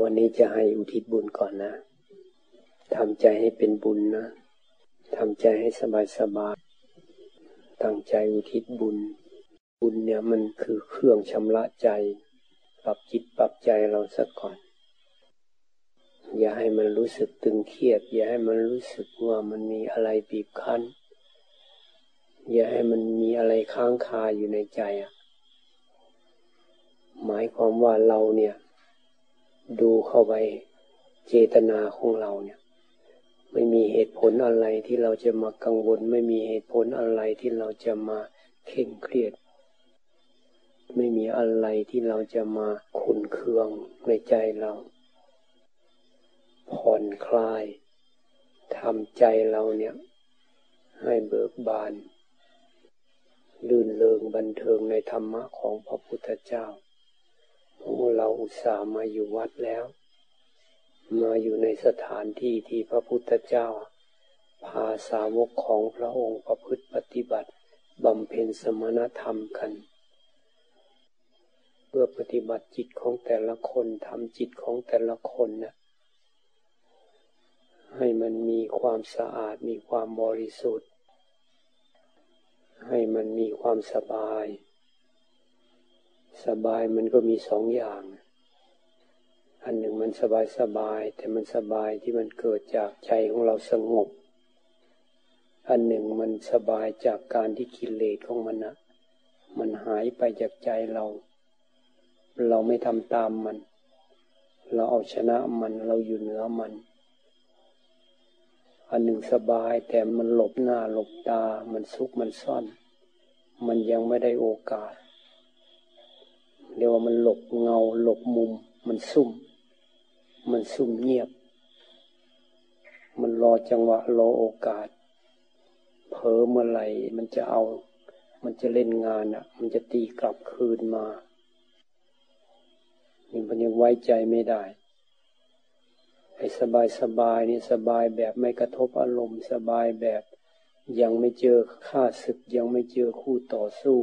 วันนี้จะให้อุทิศบุญก่อนนะทำใจให้เป็นบุญนะทำใจให้สบายสบายตั้งใจอุทิศบุญ บุญเนี่ยมันคือเครื่องชำระใจ ปรับจิตปรับใจเราสักก่อน อย่าให้มันรู้สึกตึงเครียด อย่าให้มันรู้สึกว่ามันมีอะไรบีบคั้น อย่าให้มันมีอะไรค้างคาอยู่ในใจอะหมายความว่าเราเนี่ย ดูเข้าไปเจตนาของเราเนี่ย ไม่มีเหตุผลอะไรที่เราจะมากังวล ไม่มีเหตุผลอะไรที่เราจะมาเข่งเครียด ไม่มีอะไรที่เราจะมาขุนเคืองในใจเรา ผ่อนคลายทำใจเราเนี่ย ให้เบิกบาน ลื่นเลิงบันเทิงในธรรมะของพระพุทธเจ้า เราอุตส่าห์มาอยู่วัดแล้ว มาอยู่ในสถานที่ที่พระพุทธเจ้า พาสาวกของพระองค์ประพฤติปฏิบัติบำเพ็ญสมณธรรมกัน เพื่อปฏิบัติจิตของแต่ละคนทำจิตของแต่ละคนนะให้มันมีความสะอาดมีความบริสุทธิ์ ให้มันมีความสบาย สบายมันก็มีสองอย่าง อันหนึ่งมันสบายสบาย แต่มันสบายที่มันเกิดจากใจของเราสงบ อันหนึ่งมันสบายจากการที่กิเลสของมันนะมันหายไปจากใจเรา เราไม่ทำตามมัน เราเอาชนะมันเราอยู่เหนือมัน อันหนึ่งสบายแต่มันหลบหน้าหลบตา มันซุกมันซ่อน มันยังไม่ได้โอกาส เรียกว่ามันหลบเงา หลบมุม มันซุ่ม มันซุ่มเงียบ มันรอจังหวะรอโอกาส เผลอเมื่อไหร่มันจะเอา มันจะเล่นงานอะ มันจะตีกลับคืนมานี่มันยังไว้ใจไม่ได้ไอ้สบายสบายนี่สบายแบบไม่กระทบอารมณ์สบายแบบ ยังไม่เจอข้าศึกยังไม่เจอคู่ต่อสู้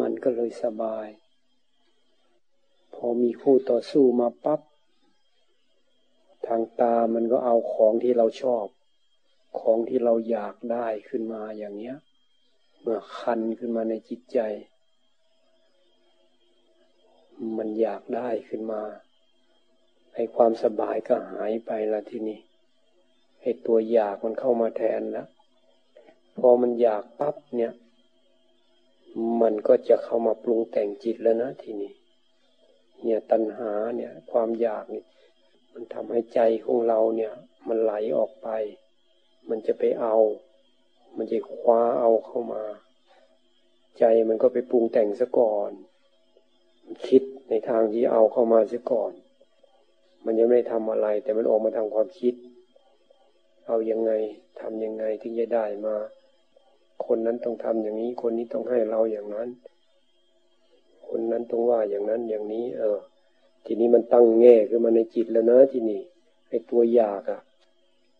มันก็เลยสบาย อมีคู่ต่อสู้มาปับ๊บทางตามันก็เอาของที่เราชอบ ของที่เราอยากได้ขึ้นมาอย่างเนี้ยเมื่อคันขึ้นมาในจิตใจ มันอยากได้ขึ้นมาให้ความสบายก็หายไปละทีนี้ให้ตัวอยากมันเข้ามาแทนแล้วพอมันอยากปั๊บเนี่ย มันก็จะเข้ามาปรุงแต่งจิตแล้วนะทีนี้ เนี่ยตัณหาเนี่ยความอยากนี่มันทำให้ใจของเราเนี่ย มันไหลออกไป มันจะไปเอา มันจะคว้าเอาเข้ามา ใจมันก็ไปปรุงแต่งซะก่อน คิดในทางที่เอาเข้ามาซะก่อน มันยังไม่ได้ทำอะไร แต่มันออกมาทางความคิด เอายังไงทำยังไงถึงจะได้มา คนนั้นต้องทำอย่างนี้ คนนี้ต้องให้เราอย่างนั้น คนนั้นต้องว่าอย่างนั้นอย่างนี้ เออ ทีนี้มันตั้งแง่ขึ้นมาในจิตแล้วนะทีนี้ไอ้ตัวอยากอะ่ะ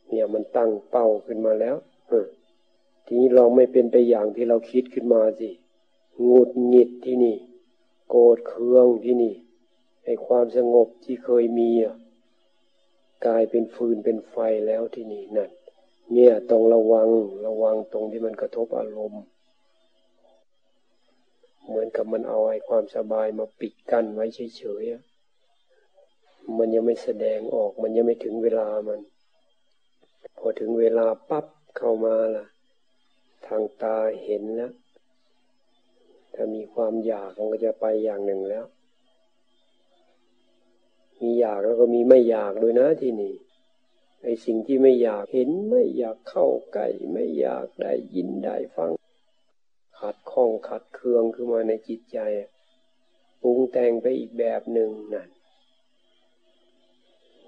เนี่ยมันตั้งเป้าขึ้นมาแล้ว เออ ทีนี้ลองไม่เป็นไปอย่างที่เราคิดขึ้นมาสิงุดหงิดที่นี่ โกรธเคืองที่นี่ไอ้ความสงบที่เคยมีอะกลายเป็นฟืนเป็นไฟแล้วที่นี่นั่นเนี่ยต้องระวังระวังตรงที่มันกระทบอารมณ์ เหมือนกับมันเอาไอ้ความสบายมาปิดกั้นไว้เฉยๆมันยังไม่แสดงออก มันยังไม่ถึงเวลามัน พอถึงเวลาปั๊บเข้ามาล่ะ ทางตาเห็นแล้วถ้ามีความอยากมันก็จะไปอย่างหนึ่งแล้ว มีอยากแล้วก็มีไม่อยากด้วยนะที่นี่ไอ้สิ่งที่ไม่อยากเห็นไม่อยากเข้าใกล้ไม่อยากได้ยินได้ฟัง ขัดข้องขัดเคืองขึ้นมาในจิตใจปรุงแต่งไปอีกแบบหนึ่งนั่น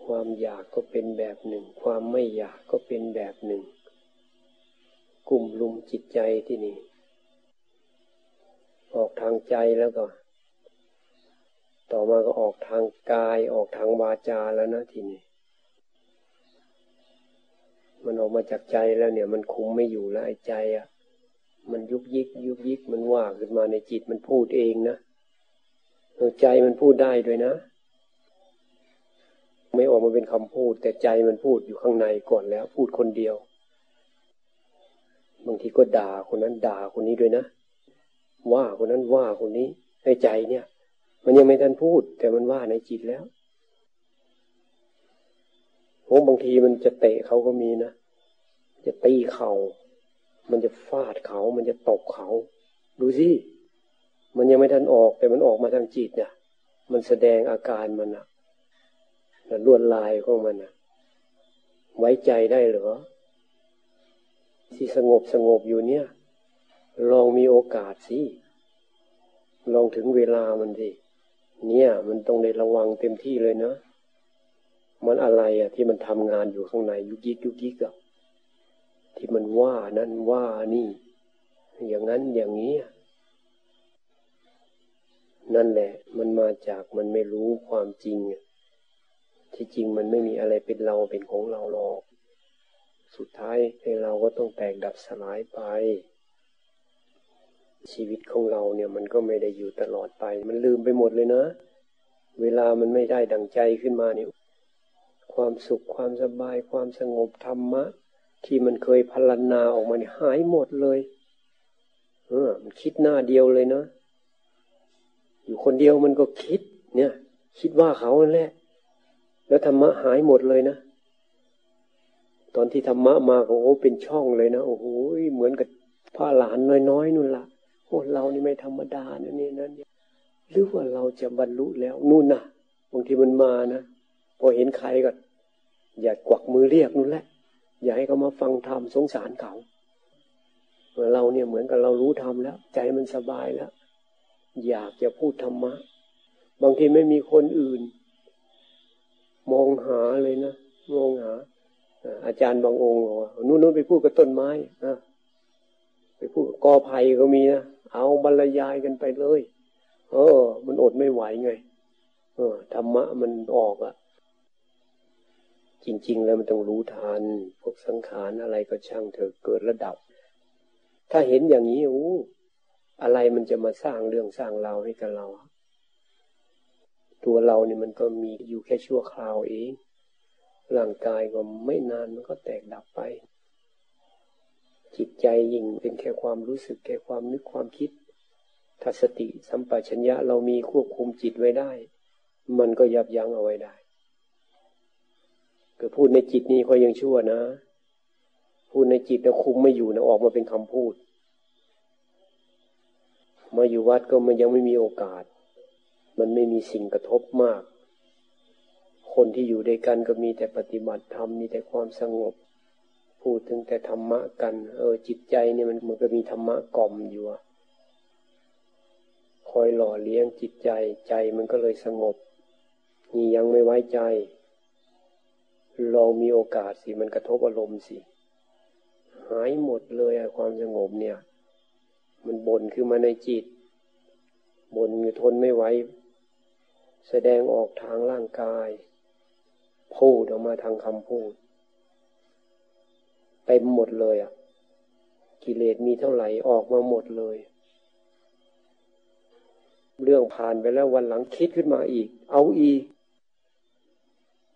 ความอยากก็เป็นแบบหนึ่ง ความไม่อยากก็เป็นแบบหนึ่ง กลุ่มลุมจิตใจที่นี่ ออกทางใจแล้วก็ ต่อมาก็ออกทางกายออกทางวาจาแล้วนะทีนี้มันออกมาจากใจแล้วเนี่ย มันคุมไม่อยู่แล้วไอ้ใจอะ ยิกยุกยิกมันว่าขึ้นมาในจิตมันพูดเองนะใจมันพูดได้ด้วยนะ ไม่ออกมาเป็นคำพูด แต่ใจมันพูดอยู่ข้างในก่อนแล้ว พูดคนเดียว บางทีก็ด่าคนนั้นด่าคนนี้ด้วยนะ ว่าคนนั้นว่าคนนี้ในใจเนี่ย มันยังไม่ทันพูด แต่มันว่าในจิตแล้วโอ้บางทีมันจะเตะเขาก็มีนะ จะตีเข่า มันจะฟาดเขา มันจะตบเขา ดูสิ มันยังไม่ทันออก แต่มันออกมาทางจิตเนี่ย มันแสดงอาการมันอะลวดลายของมันอะไว้ใจได้หรือที่สงบสงบอยู่เนี่ย ลองมีโอกาสสิ ลองถึงเวลามันสิ เนี่ย มันต้องได้ระวังเต็มที่เลยนะ มันอะไรอะที่มันทำงานอยู่ข้างในยุกิกยุกิกอะ ที่มันว่านั่นว่านี่ อย่างนั้นอย่างนี้นั่นแหละ มันมาจากมันไม่รู้ความจริง ที่จริงมันไม่มีอะไรเป็นเราเป็นของเราหรอก สุดท้ายให้เราก็ต้องแตกดับสลายไป ชีวิตของเราเนี่ยมันก็ไม่ได้อยู่ตลอดไป มันลืมไปหมดเลยนะ เวลามันไม่ได้ดังใจขึ้นมาเนี่ย ความสุขความสบายความสงบธรรมะ ที่มันเคยพลรนาออกมาเนี่ยหายหมดเลย เออ มันคิดหน้าเดียวเลยเนาะอยู่คนเดียวมันก็คิด เนี่ย คิดว่าเขาแหละ แล้วธรรมะหายหมดเลยนะ ตอนที่ธรรมะมาโอ้โหเป็นช่องเลยนะโอ้โหเหมือนกับผ้าหลานน้อยๆนู่นละโอ้เรานี่ไม่ธรรมดานะนี่นั่นหรือว่าเราจะบรรลุแล้วนู่นนะบางทีมันมานะพอเห็นใครก็ อย่ากวักมือเรียกนู่นแหละ อย่าให้เขามาฟังธรรมสงสารเขาเราเนี่ยเหมือนกับเรารู้ธรรมแล้ว ใจมันสบายแล้ว อยากจะพูดธรรมะ บางทีไม่มีคนอื่น มองหาเลยนะมองหา อาจารย์บางองค์บอกว่านู่นนู่นไปพูดกับต้นไม้นะไปพูดกอไผ่ก็มีนะเอาบรรยายกันไปเลย เออ มันอดไม่ไหวไง เออธรรมะมันออกอะ จริง ๆ แล้วมันต้องรู้ทันพวกสังขารอะไรก็ช่างเถอะเกิดระดับ ถ้าเห็นอย่างนี้โอ้อะไรมันจะมาสร้างเรื่องสร้างราวให้กับเรา ตัวเราเนี่ยมันก็มีอยู่แค่ชั่วคราวเองร่างกายก็ไม่นานมันก็แตกดับไป จิตใจยิ่งเป็นแค่ความรู้สึกแค่ความนึกความคิดถ้าสติสัมปชัญญะเรามีควบคุมจิตไว้ได้ มันก็ยับยั้งเอาไว้ได้ ก็พูดในจิตนี้เขายังชั่วนะ พูดในจิตแล้วคุมไม่อยู่นะออกมาเป็นคำพูด มาอยู่วัดก็มันยังไม่มีโอกาส มันไม่มีสิ่งกระทบมาก คนที่อยู่ด้วยกันก็มีแต่ปฏิบัติธรรมมีแต่ความสงบ พูดถึงแต่ธรรมะกัน เออจิตใจเนี่ยมันมันก็มีธรรมะกล่อมอยู่คอยหล่อเลี้ยงจิตใจใจมันก็เลยสงบนี่ยังไม่ไว้ใจ ลองมีโอกาสสิมันกระทบอารมณ์สิ หายหมดเลยความสงบเนี่ย มันบ่นขึ้นมาในจิตบ่นทนไม่ไหวแสดงออกทางร่างกาย พูดออกมาทางคำพูดเต็มหมดเลยอะ กิเลสมีเท่าไหร่ออกมาหมดเลย เรื่องผ่านไปแล้ววันหลังคิดขึ้นมาอีก เอาอีก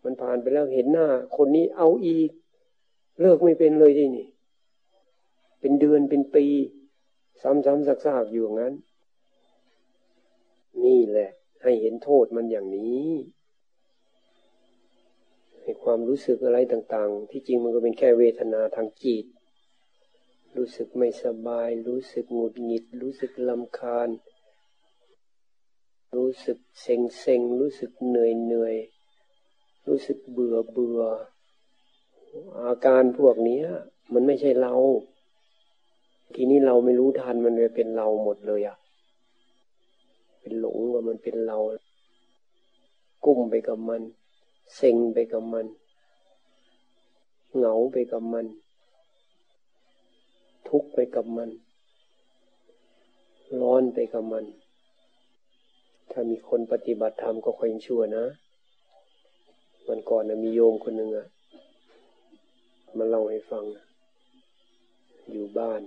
มันผ่านไปแล้วเห็นหน้า คนนี้เอาอีก เลิกไม่เป็นเลยที่นี่ เป็นเดือนเป็นปี ซ้ำๆซากๆอยู่งั้น นี่แหละ ให้เห็นโทษมันอย่างนี้ให้ความรู้สึกอะไรต่างๆ ที่จริงมันก็เป็นแค่เวทนาทางจิต รู้สึกไม่สบาย รู้สึกหงุดหงิด รู้สึกลำคาญ รู้สึกเซ็งเซ็งรู้สึกเหนื่อยเหนื่อย รู้สึกเบื่อเบื่อ อาการพวกนี้มันไม่ใช่เรา ทีนี้เราไม่รู้ทันมันเลยเป็นเราหมดเลยอะเป็นหลงว่ามันเป็นเรา กุ้มไปกับมัน เซ็งไปกับมัน เหงาไปกับมัน ทุกข์ไปกับมัน ร้อนไปกับมัน ถ้ามีคนปฏิบัติธรรมก็ค่อยชั่วนะ วันก่อนนะมีโยมคนหนึ่งอะมาเล่าให้ฟัง อยู่บ้าน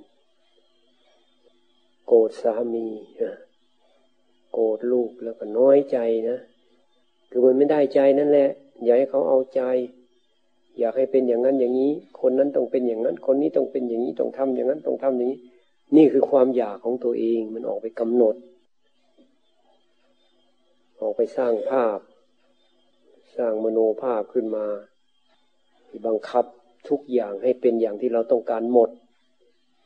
โกรธสามีโกรธลูกแล้วก็น้อยใจนะ คือมันไม่ได้ใจนั่นแหละ อย่าให้เขาเอาใจ อยากให้เป็นอย่างนั้นอย่างนี้ คนนั้นต้องเป็นอย่างนั้น คนนี้ต้องเป็นอย่างนี้ต้องทำอย่างนั้นต้องทำอย่างนี้ นี่คือความอยากของตัวเองมันออกไปกำหนด ออกไปสร้างภาพ สร้างมโนภาพขึ้นมา บังคับทุกอย่างให้เป็นอย่างที่เราต้องการหมด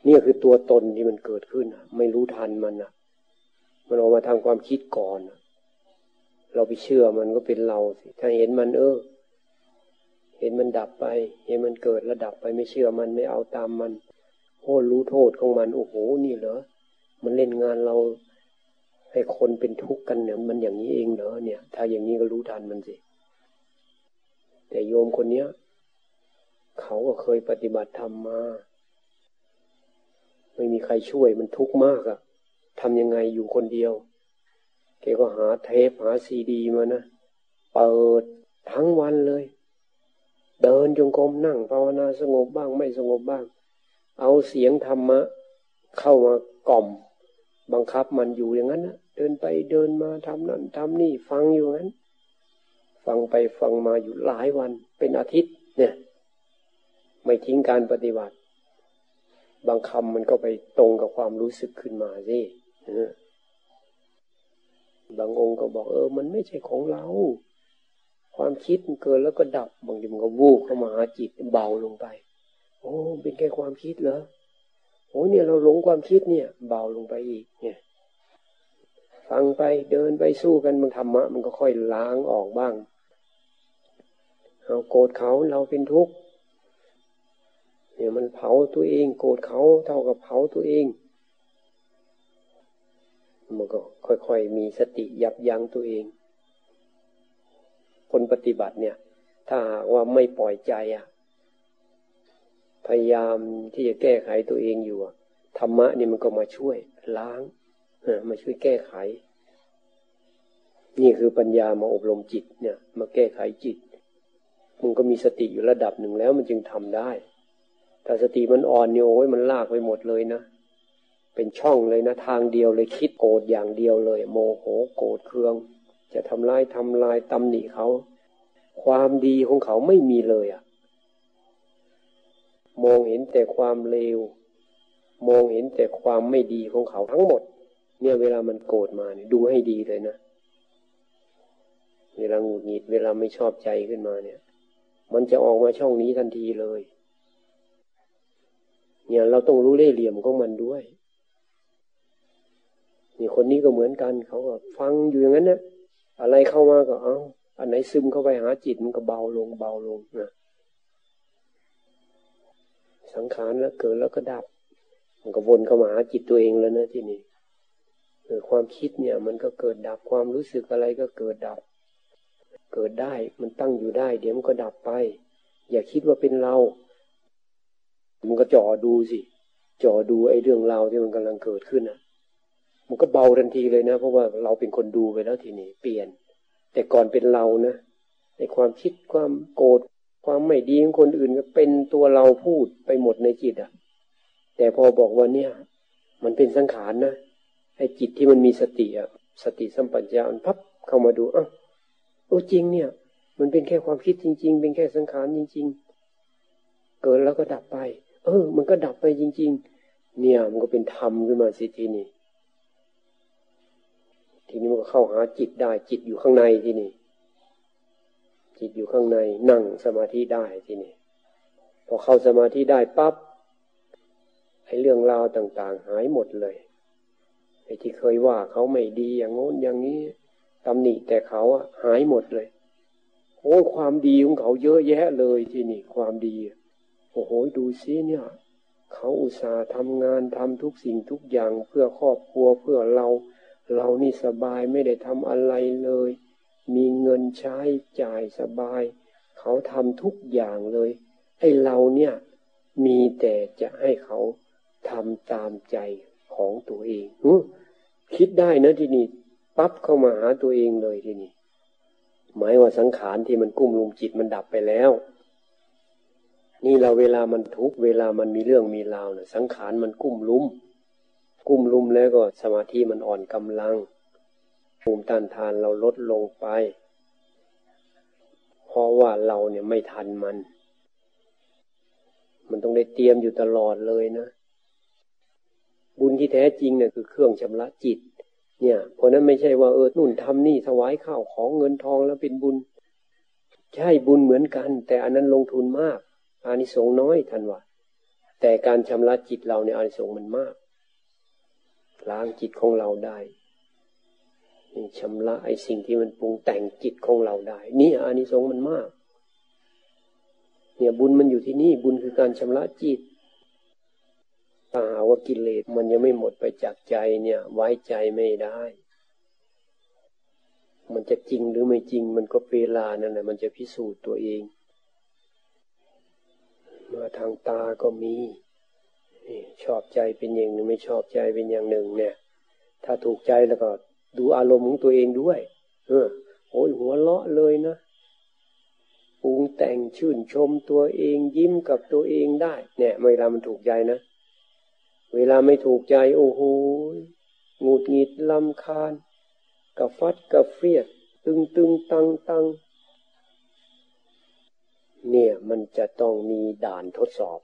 นี่คือตัวตนที่มันเกิดขึ้น ไม่รู้ทันมันนะมันออกมาทางความคิดก่อน เราไปเชื่อมันก็เป็นเราสิถ้าเห็นมันเออ เห็นมันดับไป เห็นมันเกิดแล้วดับไปไม่เชื่อมันไม่เอาตามมันโอ้รู้โทษของมันโอ้โหนี่เหรอมันเล่นงานเราให้คนเป็นทุกข์กันเนี่ยมันอย่างนี้เองเหรอเนี่ย ถ้าอย่างนี้ก็รู้ทันมันสิ แต่โยมคนเนี้ย เขาก็เคยปฏิบัติธรรมมา ไม่มีใครช่วยมันทุกข์มากอะทำยังไงอยู่คนเดียวแกก็หาเทปหาซีดีมานะ เปิดทั้งวันเลย เดินจงกรมนั่งภาวนาสงบบ้างไม่สงบบ้าง เอาเสียงธรรมะ เข้ามากล่อม บังคับมันอยู่อย่างนั้นนะเดินไปเดินมาทำนั่นทำนี่ฟังอยู่งั้น ฟังไปฟังมาอยู่หลายวันเป็นอาทิตย์ เนี่ย ไม่ทิ้งการปฏิบัติ บางคำมันก็ไปตรงกับความรู้สึกขึ้นมาสิบางองค์ก็บอกเออ มันไม่ใช่ของเรา ความคิดมันเกิดแล้วก็ดับ บางทีมันก็วูบเข้ามาหาจิตเบาลงไป โอ้เป็นแค่ความคิดเหรอโอ้เนี่ยเราหลงความคิดเนี่ย เบาลงไปอีก เนี่ยฟังไปเดินไปสู้กันมันธรรมะมันก็ค่อยล้างออกบ้าง เราโกรธเขาเราเป็นทุกข์เนี่ยมันเผาตัวเอง โกรธเขาเท่ากับเผาตัวเองมันก็ค่อยๆมีสติยับยั้งตัวเอง คนปฏิบัติเนี่ย ถ้าหากว่าไม่ปล่อยใจอะ พยายามที่จะแก้ไขตัวเองอยู่ธรรมะนี่มันก็มาช่วยล้างมาช่วยแก้ไข นี่คือปัญญามาอบรมจิตเนี่ย มาแก้ไขจิต มันก็มีสติอยู่ระดับหนึ่งแล้วมันจึงทำได้ ถ้าสติมันอ่อนเนี่ยโอ้ยมันลากไปหมดเลยนะ เป็นช่องเลยนะ ทางเดียวเลยคิดโกรธอย่างเดียวเลย โมโหโกรธเคือง จะทำลายทำลายตำหนิเขา ความดีของเขาไม่มีเลยอะมองเห็นแต่ความเลว มองเห็นแต่ความไม่ดีของเขาทั้งหมด เนี่ยเวลามันโกรธมาเนี่ยดูให้ดีเลยนะ เวลาหงุดหงิดเวลาไม่ชอบใจขึ้นมาเนี่ย มันจะออกมาช่องนี้ทันทีเลย เนี่ยเราต้องรู้เล่เหลี่ยมของมันด้วย นี่คนนี้ก็เหมือนกันเขาก็ฟังอยู่อย่างนั้นนะอะไรเข้ามาก็เอาอันไหนซึมเข้าไปหาจิตมันก็เบาลงเบาลงนะสังขารแล้วเกิดแล้วก็ดับ มันก็วนเข้ามาหาจิตตัวเองแล้วนะที่นี่ความคิดเนี่ย มันก็เกิดดับความรู้สึกอะไรก็เกิดดับ เกิดได้ มันตั้งอยู่ได้ เดี๋ยวมันก็ดับไป อย่าคิดว่าเป็นเรา มันก็จ่อดูสิจ่อดูไอ้เรื่องราวที่มันกำลังเกิดขึ้นอะ มันก็เบาทันทีเลยนะ เพราะว่าเราเป็นคนดูไปแล้วทีนี้เปลี่ยน แต่ก่อนเป็นเรานะในความคิดความโกรธความไม่ดีของคนอื่นก็เป็นตัวเราพูดไปหมดในจิตอะ แต่พอบอกว่าเนี่ย มันเป็นสังขารนะไอ้จิตที่มันมีสติอะสติสัมปัญญามันพับเข้ามาดูอ้าวโอ้จริงเนี่ย มันเป็นแค่ความคิดจริง ๆ เป็นแค่สังขารจริง ๆ เกิดแล้วก็ดับไป เออ มันก็ดับไปจริง ๆ เนี่ย มันก็เป็นธรรมขึ้นมาสิทีนี้ทีนี้มันก็เข้าหาจิตได้ จิตอยู่ข้างในที่นี่ จิตอยู่ข้างในนั่งสมาธิได้ที่นี่พอเข้าสมาธิได้ปั๊บไอ้เรื่องราวต่าง ๆ หายหมดเลยไอ้ที่เคยว่าเขาไม่ดีอย่างโน้นอย่างนี้ ตำหนิแต่เขาอะหายหมดเลยโอ้ความดีของเขาเยอะแยะเลยที่นี่ความดี โอ้โหดูซิเนี่ย เขาอุตส่าห์ทำงานทำทุกสิ่งทุกอย่างเพื่อครอบครัวเพื่อเรา เรานี่สบายไม่ได้ทำอะไรเลย มีเงินใช้จ่ายสบาย เขาทำทุกอย่างเลย ไอ้เราเนี่ยมีแต่จะให้เขาทำตามใจของตัวเองอคิดได้นะที่นี่ ปั๊บเข้ามาหาตัวเองเลยทีนี่หมายว่าสังขารที่มันกุ้มลุมจิตมันดับไปแล้ว นี่เราเวลามันทุกเวลามันมีเรื่องมีราวเนะสังขารมันกุ้มลุม กุ้มลุมแล้วก็สมาธิมันอ่อนกำลังภูมิต้านทานเราลดลงไปหราะว่าเราเนี่ยไม่ทันมัน มันต้องได้เตรียมอยู่ตลอดเลยนะ บุญที่แท้จริงเนี่ยคือเครื่องชำระจิต เนี่ย เพราะนั้นไม่ใช่ว่าเออนุ่นทำนี่ถวายข้าวของเงินทองแล้วเป็นบุญ ใช่บุญเหมือนกัน แต่อันนั้นลงทุนมาก อานิสงส์น้อยทันว่าแต่การชำระจิตเราเนี่ยอานิสงส์มันมาก ล้างจิตของเราได้ชำระไอ้สิ่งที่มันปรุงแต่งจิตของเราได้ นี่อานิสงส์มันมาก เนี่ยบุญมันอยู่ที่นี่บุญคือการชำระจิต ถ้าหาว่ากิเลสมันยังไม่หมดไปจากใจเนี่ย ไว้ใจไม่ได้ มันจะจริงหรือไม่จริง มันก็เวลานั่นแหละมันจะพิสูจน์ตัวเองมาทางตาก็มีชอบใจเป็นอย่างหนึ่งไม่ชอบใจเป็นอย่างหนึ่ง เนี่ย ถ้าถูกใจแล้วก็ ดูอารมณ์ของตัวเองด้วย เออ โอ้ยหัวเลาะเลยนะปรุงแต่งชื่นชมตัวเองยิ้มกับตัวเองได้ เนี่ยเวลามันถูกใจนะ เวลาไม่ถูกใจโอ้โหหงุดหงิดลำคาญกระฟัดกระเฟียด ตึงตึงตังตังเนี่ยมันจะต้องมีด่านทดสอบ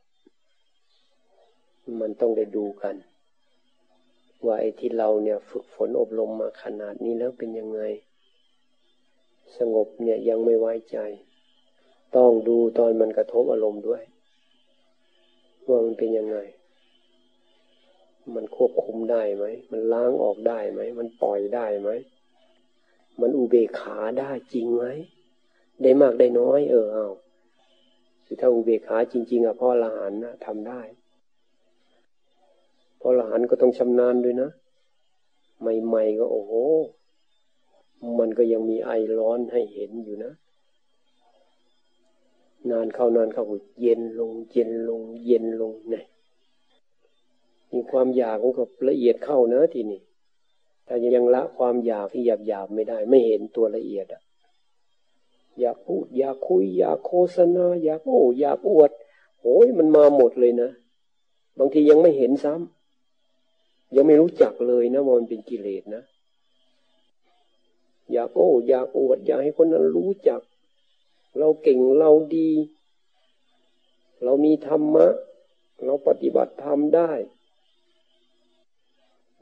มันต้องได้ดูกัน ว่าไอ้ที่เราเนี่ยฝึกฝนอบรมมาขนาดนี้แล้วเป็นยังไง สงบเนี่ยยังไม่ไว้ใจ ต้องดูตอนมันกระทบอารมณ์ด้วย ว่ามันเป็นยังไง มันควบคุมได้ไหม มันล้างออกได้ไหม มันปล่อยได้ไหม มันอุเบกขาได้จริงไหม ได้มากได้น้อย เออเอาถ้าอุเบกขาจริง ๆอะพ่อละหันนะทำได้พ่อละหลานก็ต้องชำนาญด้วยนะ ใหม่ๆก็โอ้โห มันก็ยังมีไอร้อนให้เห็นอยู่นะ นานเข้านานเข้าเย็นลง เย็นลง เย็นลงเนี่ย มีความอยากมันก็ละเอียดเข้านะทีนี้แต่ยังละความอยากที่หยาบหยาบไม่ได้ ไม่เห็นตัวละเอียดอะอยากพูด อยากคุย อยากโฆษณา อยากโอ้อยากอวดโอ้ยมันมาหมดเลยนะ บางทียังไม่เห็นซ้ำยังไม่รู้จักเลยนะมันเป็นกิเลสนะ อยากโอ้อยากอวด อยากให้คนนั้นรู้จัก เราเก่งเราดี เรามีธรรมะ เราปฏิบัติธรรมได้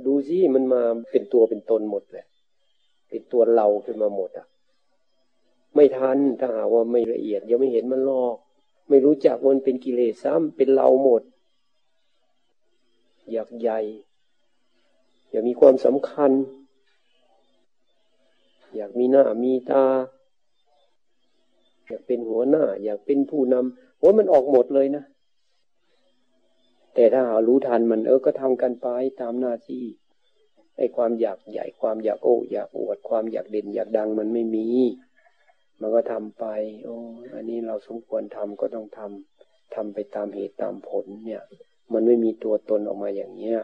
ดูสิมันมาเป็นตัวเป็นตนหมดแหละเป็นตัวเราขึ้นมาหมดอะ ไม่ทันถ้าหาว่าไม่ละเอียด ยังไม่เห็นมันลอก ไม่รู้จักมันเป็นกิเลสซ้ำเป็นเราหมด อยากใหญ่ อยากมีความสำคัญ อยากมีหน้ามีตา อยากเป็นหัวหน้า อยากเป็นผู้นำว่ามันออกหมดเลยนะ แต่ถ้าหารู้ทันมันเออก็ทำกันไปตามหน้าที่ไอ้ความอยากใหญ่ความอยากโอ้อยากอวดความอยากเด่นอยากดังมันไม่มี มันก็ทำไป โอ้อันนี้เราสมควรทำก็ต้องทำทำไปตามเหตุตามผลเนี่ย มันไม่มีตัวตนออกมาอย่างเนี้ย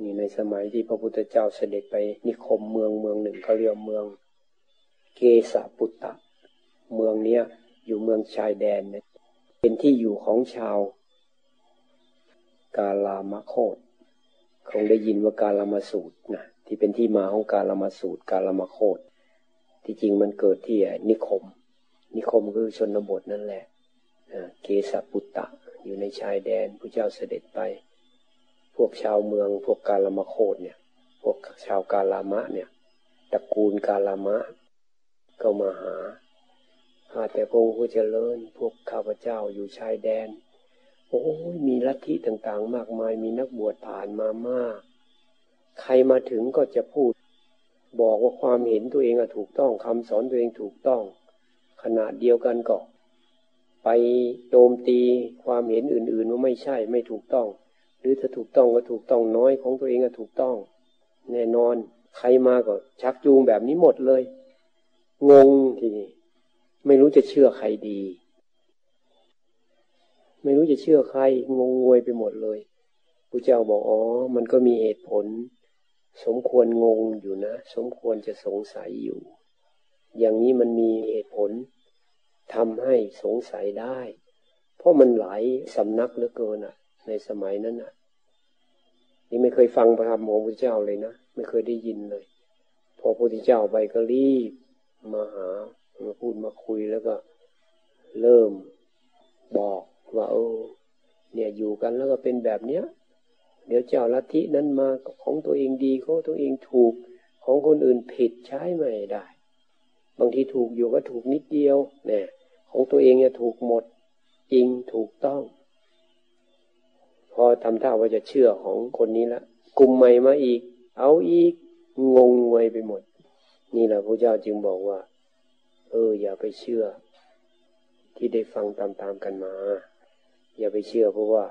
นี่ในสมัยที่พระพุทธเจ้าเสด็จไปนิคมเมืองเมืองหนึ่งเขาเรียกเมือง เกสาปุตตะ เมืองเนี้ยอยู่เมืองชายแดนเนี่ยเป็นที่อยู่ของชาว กาลามโคตคงได้ยินว่ากาลามาสูตรนะที่เป็นที่มาของกาลามาสูตร กาลามาโคตที่จริงมันเกิดที่นิคม นิคมคือชนบทนั่นแหละเกสปุตตะอยู่ในชายแดนพระเจ้าเสด็จไป พวกชาวเมืองพวกกาลามโคดเนี่ย พวกชาวกาลามะเนี่ยตระกูลกาลามะ ก็มาหาหาแต่พระองค์ผู้เจริญ พวกข้าพเจ้าอยู่ชายแดน โอ้ยมีลัทธิต่างๆ มากมายมีนักบวชผ่านมามาก ใครมาถึงก็จะพูด บอกว่าความเห็นตัวเองถูกต้องคำสอนตัวเองถูกต้อง ขนาดเดียวกันก็ไปโจมตีความเห็นอื่น ๆ ว่าไม่ใช่ไม่ถูกต้อง หรือถ้าถูกต้องก็ถูกต้องน้อยของตัวเองก็ถูกต้อง แน่นอน ใครมาก็ชักจูงแบบนี้หมดเลย งงทีนี้ไม่รู้จะเชื่อใครดี ไม่รู้จะเชื่อใครงงงวยไปหมดเลยพระเจ้าบอกอ๋อ มันก็มีเหตุผล สมควรงงอยู่นะ สมควรจะสงสัยอยู่ อย่างนี้มันมีเหตุผลทำให้สงสัยได้ เพราะมันหลายสำนักเหลือเกินอะในสมัยนั้นอะนี่ไม่เคยฟังพระธรรมของพระเจ้าเลยนะ ไม่เคยได้ยินเลย พอพระพุทธเจ้าไปก็รีบมาหา มาพูดมาคุยแล้วก็เริ่มบอก ว่าเออเนี่ยอยู่กันแล้วก็เป็นแบบเนี้ย เดี๋ยวเจ้าลัทธินั้นมาของตัวเองดีของตัวเองถูกของคนอื่นผิดใช้ไม่ได้ บางทีถูกอยู่ก็ถูกนิดเดียวเนี่ยของตัวเองเนี่ยถูกหมด จริงถูกต้อง พอทำท่าว่าจะเชื่อของคนนี้ละกลุ่มใหม่มาอีก เอาอีกงงงวยไปหมด นี่แหละพระเจ้าจึงบอกว่า เออ อย่าไปเชื่อ ที่ได้ฟังตามๆกันมา อย่าไปเชื่อเพราะว่า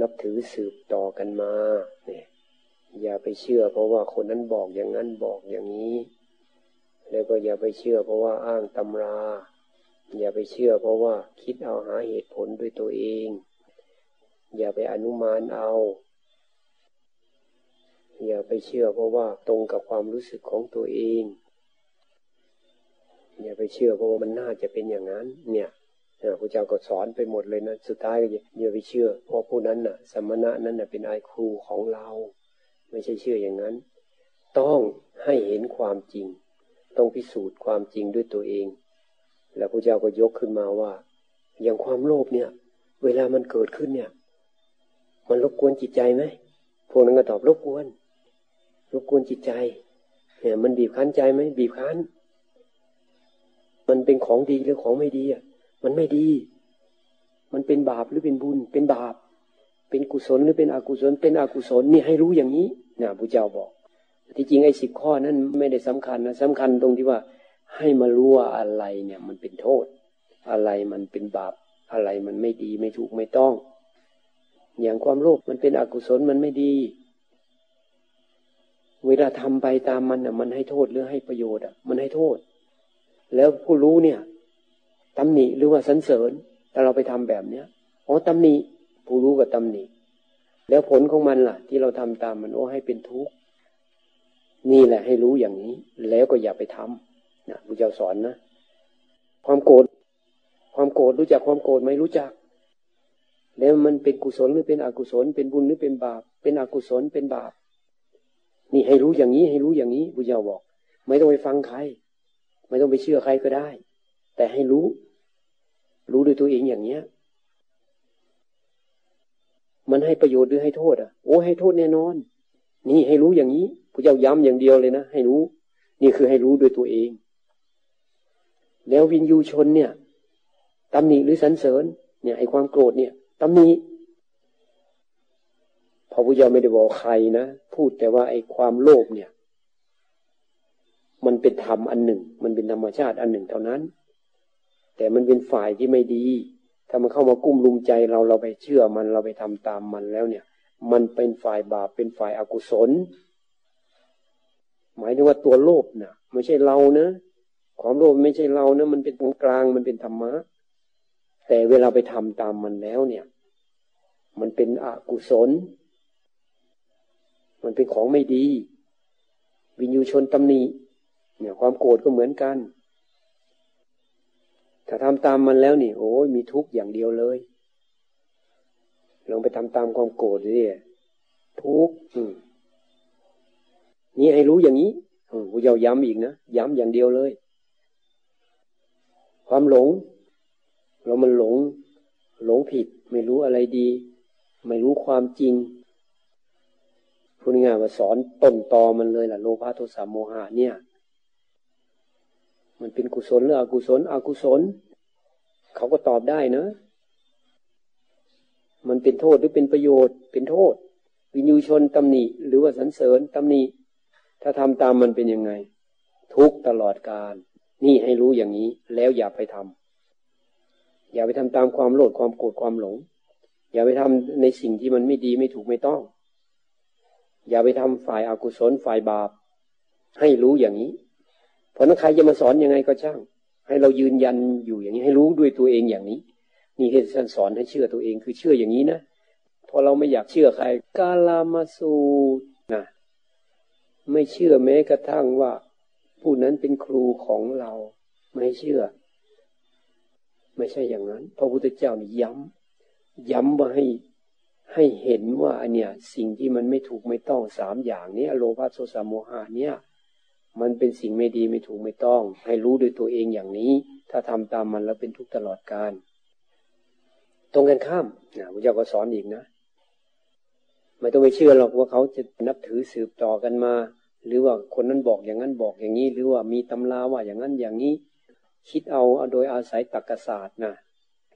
นับถือสืบต่อกันมาเนี่ยอย่าไปเชื่อ เพราะว่าคนนั้นบอกอย่างนั้นบอกอย่างนี้ แล้วก็อย่าไปเชื่อ เพราะว่าอ้างตำรา อย่าไปเชื่อ เพราะว่าคิดเอาหาเหตุผลด้วยตัวเอง อย่าไปอนุมานเอา อย่าไปเชื่อ เพราะว่าตรงกับความรู้สึกของตัวเอง อย่าไปเชื่อเพราะว่ามันน่าจะเป็นอย่างนั้น เนี่ย พระเจ้าก็สอนไปหมดเลยนะสุดท้ายก็อย่าไปเชื่อพราะผู้นั้นน่ะ สมณะนั้นน่ะเป็นไอครูของเรา ไม่ใช่เชื่ออย่างนั้น ต้องให้เห็นความจริง ต้องพิสูจน์ความจริงด้วยตัวเอง แล้วพระเจ้าก็ยกขึ้นมาว่า อย่างความโลภเนี่ย เวลามันเกิดขึ้นเนี่ย มันรบกวนจิตใจไหมพวกนั้นก็ตอบรบกวนรบกวนจิตใจเนี่ยมันบีบคั้นใจไหมบีบคั้น มันเป็นของดีหรือของไม่ดีอะ มันไม่ดี มันเป็นบาปหรือเป็นบุญ เป็นบาป เป็นกุศลหรือเป็นอกุศล เป็นอกุศลนี่ให้รู้อย่างนี้นะพระเจ้าบอก ที่จริงไอ้สิบข้อนั้นไม่ได้สำคัญนะสำคัญตรงที่ว่าให้มารู้ว่าอะไรเนี่ย มันเป็นโทษ อะไรมันเป็นบาป อะไรมันไม่ดีไม่ถูกไม่ต้อง อย่างความโลภมันเป็นอกุศลมันไม่ดี เวลาทำไปตามมันอะ มันให้โทษหรือให้ประโยชน์อะ มันให้โทษ แล้วผู้รู้เนี่ย ตำหนิหรือว่าสันเสริญ แต่เราไปทำแบบเนี้ยอ๋อตำหนิผู้รู้กับตำหนิ แล้วผลของมันล่ะ ที่เราทำตามมันโอ้ให้เป็นทุกข์นี่แหละให้รู้อย่างนี้ แล้วก็อย่าไปทำนะพระเจ้าสอนนะความโกรธความโกรธรู้จักความโกรธไหมรู้จัก แล้วมันเป็นกุศลหรือเป็นอกุศล เป็นบุญหรือเป็นบาป เป็นอกุศลเป็นบาป นี่ให้รู้อย่างนี้ให้รู้อย่างนี้พุทธเจ้าบอก ไม่ต้องไปฟังใคร ไม่ต้องไปเชื่อใครก็ได้ แต่ให้รู้ รู้ด้วยตัวเองอย่างเนี้ย มันให้ประโยชน์หรือให้โทษอะ โอ้ให้โทษแน่นอน นี่ให้รู้อย่างนี้พุทธเจ้าย้ำอย่างเดียวเลยนะให้รู้ นี่คือให้รู้ด้วยตัวเอง แล้ววินยูชนเนี่ยตำหนิหรือสรรเสริญ เนี่ยไอความโกรธเนี่ยตำหนิพระพุทธเจ้าไม่ได้บอกใครนะพูดแต่ว่าไอ้ความโลภเนี่ย มันเป็นธรรมอันหนึ่ง มันเป็นธรรมชาติอันหนึ่งเท่านั้น แต่มันเป็นฝ่ายที่ไม่ดี ถ้ามันเข้ามากุ้มลุมใจเราเราไปเชื่อมันเราไปทำตามมันแล้วเนี่ย มันเป็นฝ่ายบาปเป็นฝ่ายอากุศล หมายถึงว่าตัวโลภนะไม่ใช่เรานะความโลภไม่ใช่เรานะมันเป็นตรงกลางมันเป็นธรรมะ แต่เวลาไปทำตามมันแล้วเนี่ย มันเป็นอกุศล มันเป็นของไม่ดี วิญญูชนตำหนิเนี่ยความโกรธก็เหมือนกัน ถ้าทำตามมันแล้วนี่ โอ้ยมีทุกข์อย่างเดียวเลยลองไปทำตามความโกรธดิทุกข์นี่ให้รู้อย่างนี้กูยาย้ำอีกนะย้ำอย่างเดียวเลย ความหลง เรามันหลง หลงผิด ไม่รู้อะไรดี ไม่รู้ความจริงพูดง่ายว่าสอนต้นตอมันเลยล่ะโลภะโทสะโมหะเนี่ย มันเป็นกุศลหรืออกุศล อกุศล เขาก็ตอบได้นะ มันเป็นโทษหรือเป็นประโยชน์ เป็นโทษ วิญญูชนตำหนิ หรือว่าสรรเสริญตำหนิ ถ้าทำตามมันเป็นยังไง ทุกตลอดการ นี่ให้รู้อย่างนี้ แล้วอย่าไปทำอย่าไปทำตามความโลภความโกรธความหลง อย่าไปทำในสิ่งที่มันไม่ดีไม่ถูกไม่ต้อง อย่าไปทำฝ่ายอากุศลฝ่ายบาป ให้รู้อย่างนี้ เพราะนั้นใครจะมาสอนยังไงก็ช่าง ให้เรายืนยันอยู่อย่างนี้ให้รู้ด้วยตัวเองอย่างนี้ นี่คือท่านสอนให้เชื่อตัวเองคือเชื่ออย่างนี้นะพอเราไม่อยากเชื่อใคร กาลามาสูนะไม่เชื่อแม้กระทั่งว่า ผู้นั้นเป็นครูของเราไม่เชื่อ ไม่ใช่อย่างนั้น พระพุทธเจ้านี่ย้ำย้ำว่าให้ให้เห็นว่าเนี่ย สิ่งที่มันไม่ถูกไม่ต้องสามอย่างนี้โลภะโทสะโมหะเนี่ย มันเป็นสิ่งไม่ดีไม่ถูกไม่ต้อง ให้รู้ด้วยตัวเองอย่างนี้ ถ้าทำตามมันแล้วเป็นทุกข์ตลอดกาลตรงกันข้ามนะพระเจ้าก็สอนอีกนะไม่ต้องไปเชื่อหรอกว่าเขาจะนับถือสืบต่อกันมา หรือว่าคนนั้นบอกอย่างนั้นบอกอย่างนี้ หรือว่ามีตำราว่าอย่างนั้นอย่างนี้ คิดเอาเอาโดยอาศัยตรรกศาสตร์นะ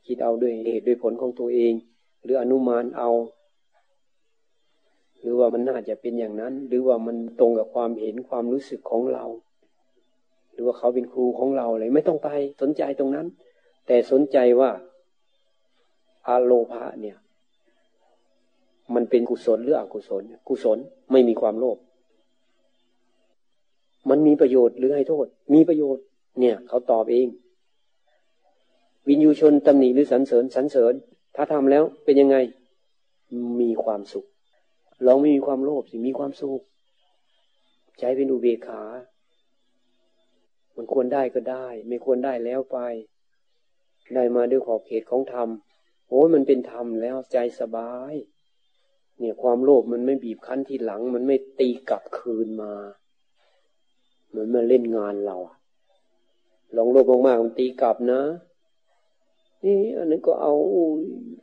คิดเอาด้วยเหตุด้วยผลของตัวเอง หรืออนุมานเอา หรือว่ามันน่าจะเป็นอย่างนั้น หรือว่ามันตรงกับความเห็นความรู้สึกของเรา หรือว่าเขาเป็นครูของเราเลยไม่ต้องไปสนใจตรงนั้น แต่สนใจว่าอาโลภะเนี่ย มันเป็นกุศลหรืออกุศล กุศลไม่มีความโลภมันมีประโยชน์หรือให้โทษ มีประโยชน์ เนี่ย เขาตอบเอง วินยูชนตำหนิหรือสรรเสริญสรรเสริญ ถ้าทำแล้วเป็นยังไง มีความสุข ลองไม่มีความโลภสิมีความสุขใจเป็นอุเบกขา มันควรได้ก็ได้ ไม่ควรได้แล้วไป ได้มาด้วยขอบเขตของธรรมโอ้มันเป็นธรรมแล้วใจสบาย เนี่ยความโลภมันไม่บีบคั้นที่หลัง มันไม่ตีกลับคืนมาเหมือนมาเล่นงานเราลองโลภมากๆมันตีกลับนะนี่อันนั้นก็เอา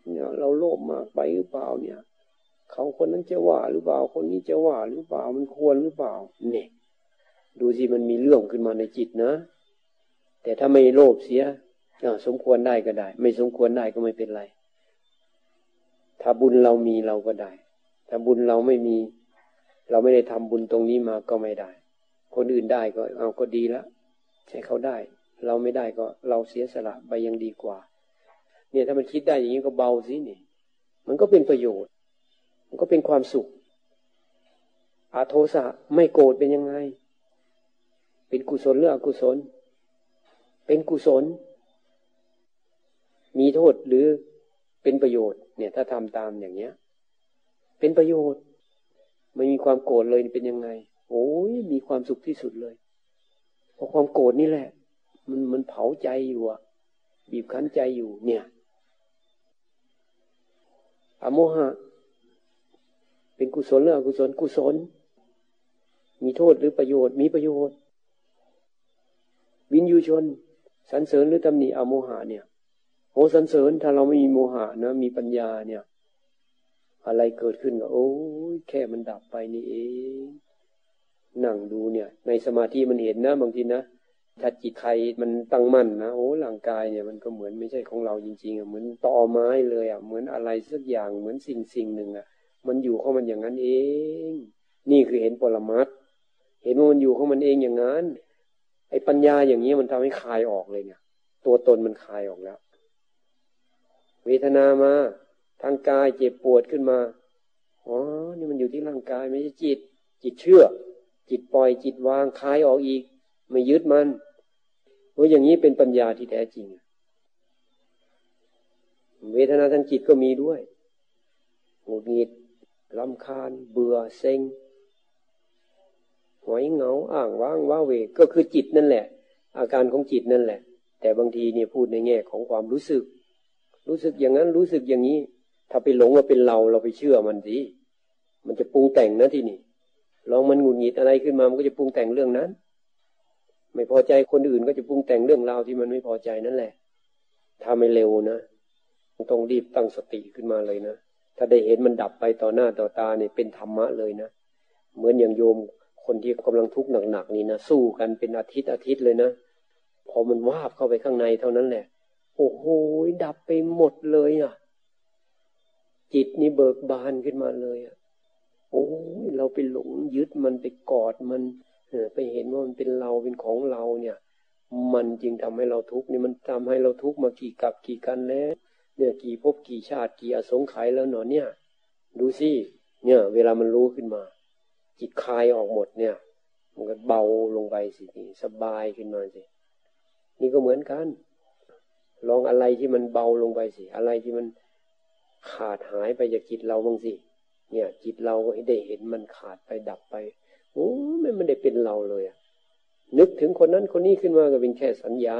เนี่ยเราโลภมากไปหรือเปล่าเนี่ย เขาคนนั้นจะว่าหรือเปล่าคนนี้จะว่าหรือเปล่ามันควรหรือเปล่า เนี่ย ดูสิมันมีเรื่องขึ้นมาในจิตนะ แต่ถ้าไม่โลภเสียสมควรได้ก็ได้ ไม่สมควรได้ก็ไม่เป็นไร ถ้าบุญเรามีเราก็ได้ ถ้าบุญเราไม่มี เราไม่ได้ทำบุญตรงนี้มาก็ไม่ได้ คนอื่นได้ก็เอาก็ดีล้วใช้เขาได้ เราไม่ได้ก็เราเสียสละไปยังดีกว่า เนี่ยถ้ามันคิดได้อย่างนี้ก็เบาสินี่ มันก็เป็นประโยชน์ มันก็เป็นความสุขอาโทสะไม่โกรธเป็นยังไง เป็นกุศลหรืออกุศล เป็นกุศล มีโทษหรือเป็นประโยชน์ เนี่ย ถ้าทำตามอย่างเนี้ย เป็นประโยชน์ ไม่มีความโกรธเลยเป็นยังไง โอ้ยมีความสุขที่สุดเลยเพราะความโกรธนี่แหละ มันมันเผาใจอยู่อะบีบคั้นใจอยู่ เนี่ยอโมหะ เป็นกุศลหรืออกุศลกุศล มีโทษหรือประโยชน์มีประโยชน์ วินยูชนสรรเสริญหรือตำหนิอโมหะเนี่ยโอ้สันเสริญถ้าเราไม่มีโมหะนะ มีปัญญาเนี่ย อะไรเกิดขึ้นก็โอ้ยแค่มันดับไปนี่เองนั่งดูเนี่ย ในสมาธิมันเห็นนะบางทีนะถ้าจิตใครมันตั้งมั่นนะโอ้ร่างกายเนี่ยมันก็เหมือนไม่ใช่ของเราจริงๆอะเหมือนตอไม้เลยอะเหมือนอะไรสักอย่างเหมือนสิ่งสิ่งหนึ่งอะ มันอยู่ของมันอย่างนั้นเอง นี่คือเห็นปรมัตเห็นว่ามันอยู่ของมันเองอย่างนั้น ไอ้ปัญญาอย่างนี้มันทำให้คลายออกเลยเนี่ย ตัวตนมันคลายออกแล้ว เวทนามา ทางกายเจ็บปวดขึ้นมาอ๋อนี่มันอยู่ที่ร่างกายไม่ใช่จิต จิตเชื่อ จิตปล่อยจิตวางคลายออกอีก ไม่ยึดมันเพราะอย่างนี้เป็นปัญญาที่แท้จริง เวทนาทางจิตก็มีด้วยหงุดหงิด ลำคาญ เบื่อเซ็งหอยเหงาอ่างว่างว้าเวก็คือจิตนั่นแหละ อาการของจิตนั่นแหละ แต่บางทีเนี่ยพูดในแง่ของความรู้สึก รู้สึกอย่างนั้นรู้สึกอย่างนี้ ถ้าไปหลงว่าเป็นเราเราไปเชื่อมันสิมันจะปรุงแต่งนะที่นี่ลองมันหงุดหงิดอะไรขึ้นมามันก็จะปรุงแต่งเรื่องนั้น ไม่พอใจคนอื่นก็จะปรุงแต่งเรื่องราวที่มันไม่พอใจนั่นแหละถ้าไม่เร็วนะต้องรีบตั้งสติขึ้นมาเลยนะ ถ้าได้เห็นมันดับไปต่อหน้าต่อตาเนี่ยเป็นธรรมะเลยนะ เหมือนอย่างโยมคนที่กำลังทุกข์หนักๆนี่นะสู้กันเป็นอาทิตย์อาทิตย์เลยนะ พอมันวาบเข้าไปข้างในเท่านั้นแหละ โอ้โหดับไปหมดเลยอะ จิตนี่เบิกบานขึ้นมาเลยอะโอ้ยเราไปหลงยึดมันไปกอดมันไปเห็นว่ามันเป็นเราเป็นของเราเนี่ย มันจึงทำให้เราทุกข์นี่มันทำให้เราทุกข์มากี่กับกี่กันแล้ว เนี่ยกี่ภพกี่ชาติกี่อสงไขยแล้วเนาะเนี่ย ดูสิเนี่ย เวลามันรู้ขึ้นมา จิตคลายออกหมดเนี่ย มันก็เบาลงไปสิสบายขึ้นมาสินี่ก็เหมือนกัน ลองอะไรที่มันเบาลงไปสิ อะไรที่มันขาดหายไปจากจิตเราบ้างสิเนี่ย จิตเราก็ได้เห็นมันขาดไปดับไปโอ้ไม่มันได้เป็นเราเลยอะนึกถึงคนนั้นคนนี้ขึ้นมาก็เป็นแค่สัญญา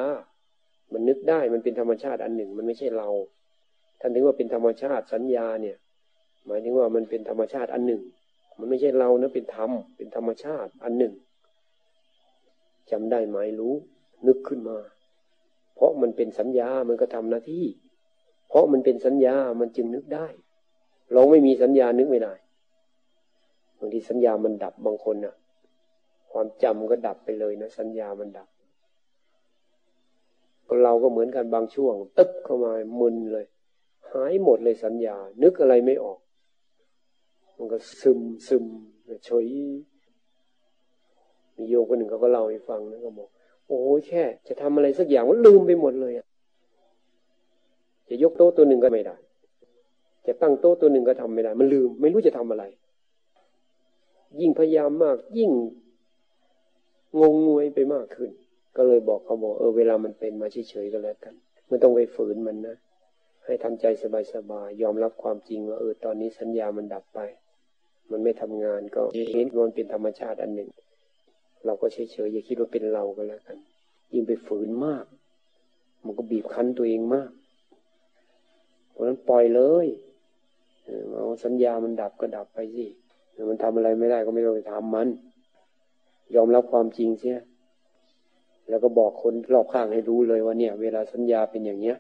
มันนึกได้มันเป็นธรรมชาติอันหนึ่ง มันไม่ใช่เรา ท่านถึงว่าเป็นธรรมชาติสัญญาเนี่ย หมายถึงว่ามันเป็นธรรมชาติอันหนึ่ง มันไม่ใช่เรานะเป็นธรรมเป็นธรรมชาติอันหนึ่งจำได้ไหมรู้ นึกขึ้นมา เพราะมันเป็นสัญญามันก็ทำหน้าที่ เพราะมันเป็นสัญญามันจึงนึกได้ เราไม่มีสัญญานึกไม่ได้บางทีสัญญามันดับบางคนน่ะความจำก็ดับไปเลยนะสัญญามันดับเราก็เหมือนกันบางช่วง ตึ๊บเข้ามามึนเลย หายหมดเลยสัญญา นึกอะไรไม่ออก มันก็ซึมซึมเฉยมีโยมคนหนึ่งเขาก็เล่าให้ฟังนะก็บอก โอ้แค่ จะทำอะไรสักอย่างมันลืมไปหมดเลยอะจะยกโต๊ะตัวหนึ่งก็ไม่ได้ จะตั้งโต๊ะตัวหนึ่งก็ทำไม่ได้ มันลืม ไม่รู้จะทำอะไร ยิ่งพยายามมาก ยิ่งงงงวยไปมากขึ้น ก็เลยบอกเขาบอกเออเวลามันเป็นมาเฉยๆก็แล้วกันไม่ต้องไปฝืนมันนะ ให้ทำใจสบายๆยอมรับความจริงว่าเออตอนนี้สัญญามันดับไป มันไม่ทำงานก็เห็นมันเป็นธรรมชาติอันหนึ่ง เราก็เฉยๆอย่าคิดว่าเป็นเราก็แล้วกัน ยิ่งไปฝืนมาก มันก็บีบคั้นตัวเองมาก เพราะนั้นปล่อยเลยเอาสัญญามันดับก็ดับไปสิมันทำอะไรไม่ได้ก็ไม่ต้องไปทำมัน ยอมรับความจริงเสียแล้วก็บอกคนรอบข้างให้รู้เลยว่าเนี่ย เวลาสัญญาเป็นอย่างเนี้ย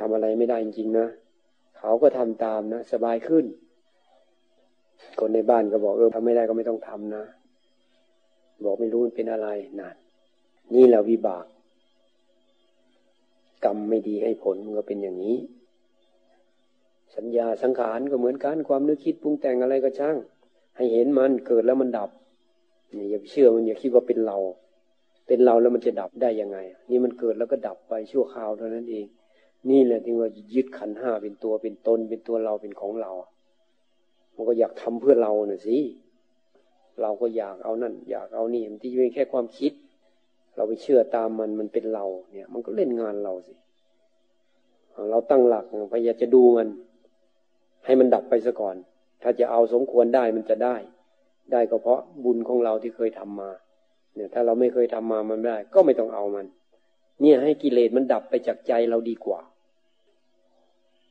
ทำอะไรไม่ได้จริงๆนะเขาก็ทำตามนะสบายขึ้น คนในบ้านก็บอกเออทำไม่ได้ก็ไม่ต้องทำนะ บอกไม่รู้มันเป็นอะไรนานนี่แหละวิบาก กรรมไม่ดีให้ผลมันก็เป็นอย่างนี้ สัญญาสังขารก็เหมือนกันความนึกคิดปรุงแต่งอะไรก็ช่าง ให้เห็นมันเกิดแล้วมันดับนี่อย่าไปเชื่อมันอย่าคิดว่าเป็นเรา เป็นเราแล้วมันจะดับได้ยังไง นี่มันเกิดแล้วก็ดับไปชั่วคราวเท่านั้นเอง นี่แหละที่ว่ายึดขันห้าเป็นตัวเป็นตน เป็นตัวเราเป็นของเรา มันก็อยากทำเพื่อเราน่ะสิ เราก็อยากเอานั่น อยากเอานี่มันที่เป็นแค่ความคิด เราไปเชื่อตามมันมันเป็นเรา เนี่ย มันก็เล่นงานเราสิ เราตั้งหลักพยายามจะดูมัน ให้มันดับไปซะก่อน ถ้าจะเอาสมควรได้มันจะได้ ได้ก็เพราะบุญของเราที่เคยทำมา เนี่ย ถ้าเราไม่เคยทำมามันไม่ได้ ก็ไม่ต้องเอามัน เนี่ยให้กิเลสมันดับไปจากใจเราดีกว่า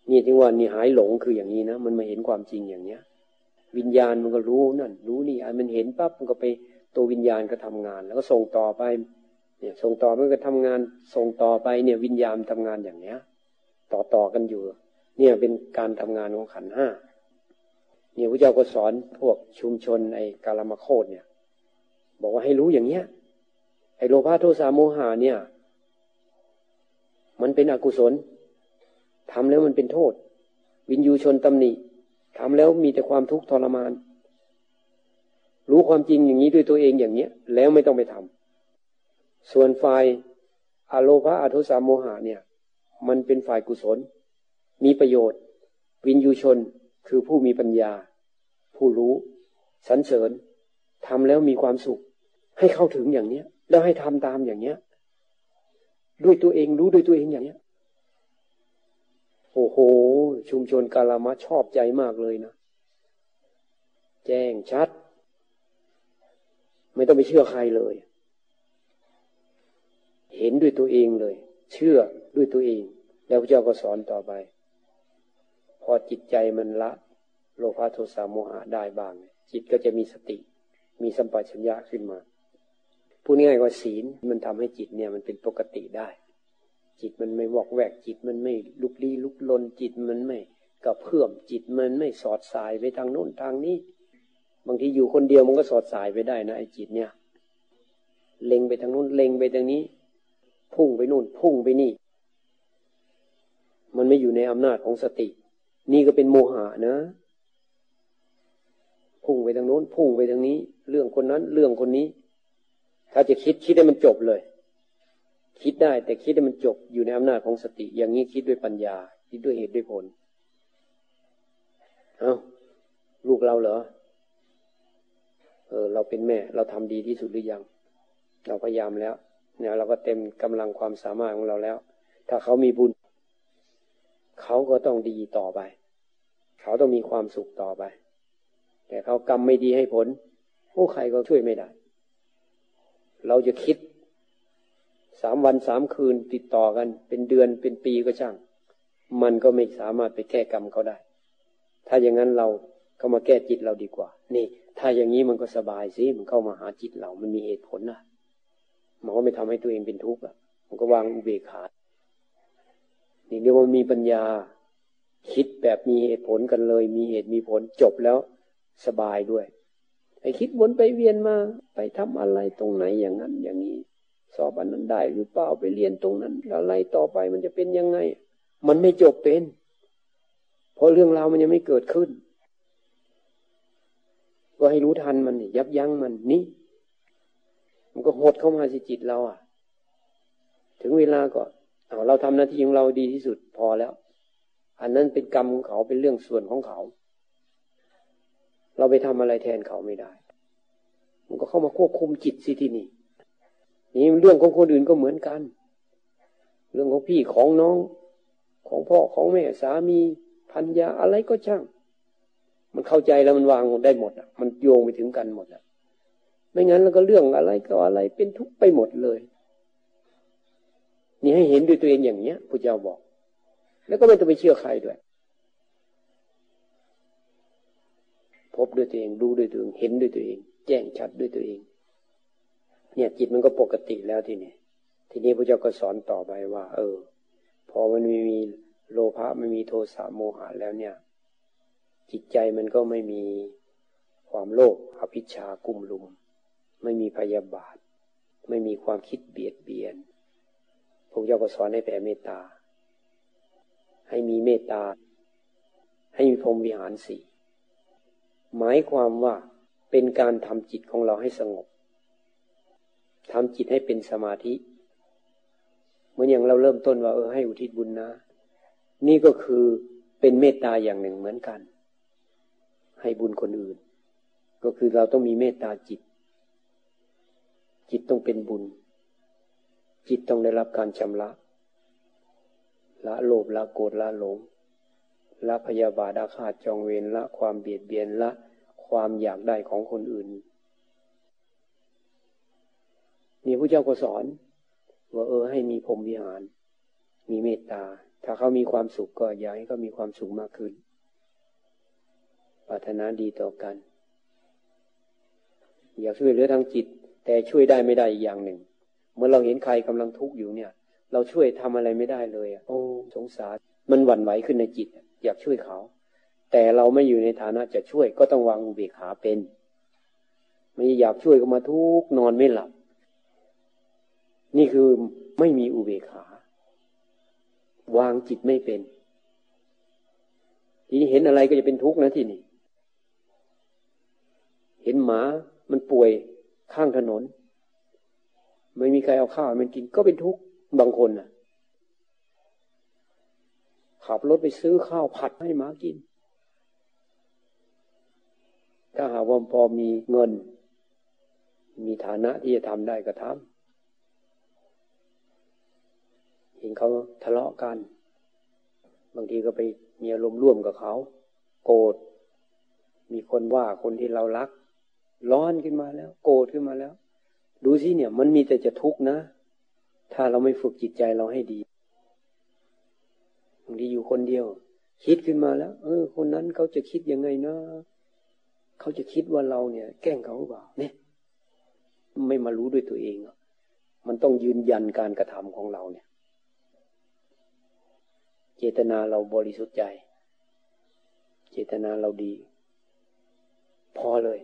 นี่ที่ว่านี่หายหลงคืออย่างนี้นะ มันมาเห็นความจริงอย่างเนี้ย วิญญาณมันก็รู้นั่น รู้นี่อันมันเห็นปั๊บมันก็ไปตัววิญญาณก็ทำงาน แล้วก็ส่งต่อไป เนี่ย ส่งต่อมันก็ทำงาน ส่งต่อไปเนี่ย วิญญาณทำงานอย่างเนี้ย ต่อต่อกันอยู่ เนี่ยเป็นการทำงานของขันห้าเนี่ยพระเจ้าก็สอนพวกชุมชนไอ้กาลมาโคดเนี่ย บอกว่าให้รู้อย่างเนี้ยไอ้โลภะโทสะโมหะเนี่ย มันเป็นอกุศลทำแล้วมันเป็นโทษ วินยูชนตำหนิทำแล้วมีแต่ความทุกข์ทรมาน รู้ความจริงอย่างนี้ด้วยตัวเองอย่างเนี้ย แล้วไม่ต้องไปทำส่วนฝ่ายอโลภะอโทสามโมหะเนี่ย มันเป็นฝ่ายกุศล มีประโยชน์ วินยูชนคือผู้มีปัญญา ผู้รู้สรรเสริญทำแล้วมีความสุข ให้เข้าถึงอย่างเนี้ย แล้วให้ทำตามอย่างเนี้ย ด้วยตัวเองรู้ด้วยตัวเองอย่างเนี้ย โอ้โห ชุมชนกาลามะชอบใจมากเลยนะ แจ้งชัด ไม่ต้องไปเชื่อใครเลย เห็นด้วยตัวเองเลย เชื่อด้วยตัวเอง แล้วพระเจ้าก็สอนต่อไป พอจิตใจมันละ โลภะโทสะโมหะได้บ้าง จิตก็จะมีสติ มีสัมปชัญญะขึ้นมา พูดง่ายกว่าศีลมันทำให้จิตเนี่ยมันเป็นปกติได้ จิตมันไม่วอกแวกจิตมันไม่ลุกลี้ลุกลนจิตมันไม่กระเพื่อมจิตมันไม่สอดสายไปทางโน้นทางนี้ บางทีอยู่คนเดียวมันก็สอดสายไปได้นะไอ้จิตเนี่ย เล็งไปทางโน้นเล็งไปทางนี้ พุ่งไปโน่นพุ่งไปนี่ มันไม่อยู่ในอำนาจของสติ นี่ก็เป็นโมหะนะพุ่งไปทางโน้นพุ่งไปทางนี้ เรื่องคนนั้นเรื่องคนนี้ ถ้าจะคิดคิดให้มันจบเลย คิดได้แต่คิดให้มันจบอยู่ในอำนาจของสติ อย่างนี้คิดด้วยปัญญา คิดด้วยเหตุด้วยผล เอา้าลูกเราเหรอ เออ เราเป็นแม่ เราทำดีที่สุดหรือยัง เราพยายามแล้วเนี่ยเราก็เต็มกำลังความสามารถของเราแล้ว ถ้าเขามีบุญ เขาก็ต้องดีต่อไป เขาต้องมีความสุขต่อไป แต่เขากรรมไม่ดีให้ผล ผู้ใครก็ช่วยไม่ได้ เราจะคิดสามวันสามคืนติดต่อกัน เป็นเดือนเป็นปีก็ช่าง มันก็ไม่สามารถไปแก้กรรมเขาได้ ถ้าอย่างนั้นเราเข้ามาแก้จิตเราดีกว่า นี่ ถ้าอย่างนี้มันก็สบายสิมันเข้ามาหาจิตเรามันมีเหตุผลนะมันก็ไม่ทำให้ตัวเองเป็นทุกข์อะ มันก็วางอุเบกขานี่เรียกว่ามีปัญญา คิดแบบมีเหตุผลกันเลย มีเหตุมีผลจบแล้วสบายด้วย ไอ้คิดวนไปเวียนมา ไปทำอะไรตรงไหนอย่างนั้นอย่างนี้ สอบอันนั้นได้หรือเปล่าไปเรียนตรงนั้นอะไรต่อไปมันจะเป็นยังไง มันไม่จบเป็น เพราะเรื่องราวมันยังไม่เกิดขึ้น ก็ให้รู้ทันมันยับยั้งมันนี่มันก็หดเข้ามาสิจิตเราอะ ถึงเวลาก็เอาเราทำหน้าที่ของเราดีที่สุดพอแล้ว อันนั้นเป็นกรรมของเขาเป็นเรื่องส่วนของเขา เราไปทำอะไรแทนเขาไม่ได้ มันก็เข้ามาควบคุมจิตสิที่นี่นี่เรื่องของคนอื่นก็เหมือนกัน เรื่องของพี่ของน้อง ของพ่อของแม่สามีพันยาอะไรก็ช่าง มันเข้าใจแล้วมันวางได้หมดอะ มันโยงไปถึงกันหมดอะ ไม่งั้นแล้วก็เรื่องอะไรก็อะไรเป็นทุกข์ไปหมดเลย นี่ให้เห็นด้วยตัวเองอย่างเนี้ยพระเจ้าบอก แล้วก็ไม่ต้องไปเชื่อใครด้วย พบด้วยตัวเองดูด้วยตัวเองเห็นด้วยตัวเอง แจ้งชัดด้วยตัวเอง เนี่ยจิตมันก็ปกติแล้วทีนี้ทีนี้พระเจ้าก็สอนต่อไปว่า เออ พอมันไม่มีโลภะไม่มีโทสะโมหะแล้วเนี่ย จิตใจมันก็ไม่มีความโลภอภิชากุ้มลุม ไม่มีพยาบาท ไม่มีความคิดเบียดเบียนพระเจ้าก็สอนให้แผ่เมตตา ให้มีเมตตา ให้มีพรหมวิหารสี่ หมายความว่าเป็นการทำจิตของเราให้สงบทำจิตให้เป็นสมาธิ เหมือนอย่างเราเริ่มต้นว่าเออให้อุทิศบุญนะ นี่ก็คือเป็นเมตตาอย่างหนึ่งเหมือนกัน ให้บุญคนอื่น ก็คือเราต้องมีเมตตาจิต จิตต้องเป็นบุญ จิตต้องได้รับการชำระ ละโลภละโกรธละหลงละพยาบาทอาฆาตจองเวรละความเบียดเบียนละ ความอยากได้ของคนอื่น นี่พระเจ้าก็สอน ว่าเออให้มีพรมวิหาร มีเมตตา ถ้าเขามีความสุขก็อยากให้เขามีความสุขมากขึ้น ปรารถนาดีต่อกัน อยากช่วยเหลือทางจิต แต่ช่วยได้ไม่ได้อีกอย่างหนึ่ง เมื่อเราเห็นใครกำลังทุกข์อยู่เนี่ย เราช่วยทำอะไรไม่ได้เลยอะโอ้สงสารมันหวั่นไหวขึ้นในจิต อยากช่วยเขา แต่เราไม่อยู่ในฐานะจะช่วย ก็ต้องวางอุเบกขาเป็น ไม่อยากช่วยก็มาทุกนอนไม่หลับ นี่คือไม่มีอุเบกขา วางจิตไม่เป็น ทีนี้เห็นอะไรก็จะเป็นทุกข์นะที่นี่ เห็นหมามันป่วยข้างถนน ไม่มีใครเอาข้าวมันกินก็เป็นทุกข์บางคนน่ะขับรถไปซื้อข้าวผัดให้หมากิน ถ้าหากว่าพอมีเงิน มีฐานะที่จะทำได้ก็ทำเห็นเขาทะเลาะกัน บางทีก็ไปมีอารมณ์ร่วมกับเขา โกรธมีคนว่าคนที่เรารัก ร้อนขึ้นมาแล้ว โกรธขึ้นมาแล้ว ดูสิเนี่ย มันมีแต่จะทุกข์นะ ถ้าเราไม่ฝึกจิตใจเราให้ดีบางทีอยู่คนเดียว คิดขึ้นมาแล้ว เออ คนนั้นเขาจะคิดยังไงนะ เขาจะคิดว่าเราเนี่ย แกล้งเขาหรือเปล่าเนี่ย ไม่มารู้ด้วยตัวเองมันต้องยืนยันการกระทำของเราเนี่ย เจตนาเราบริสุทธิ์ใจ เจตนาเราดี พอเลย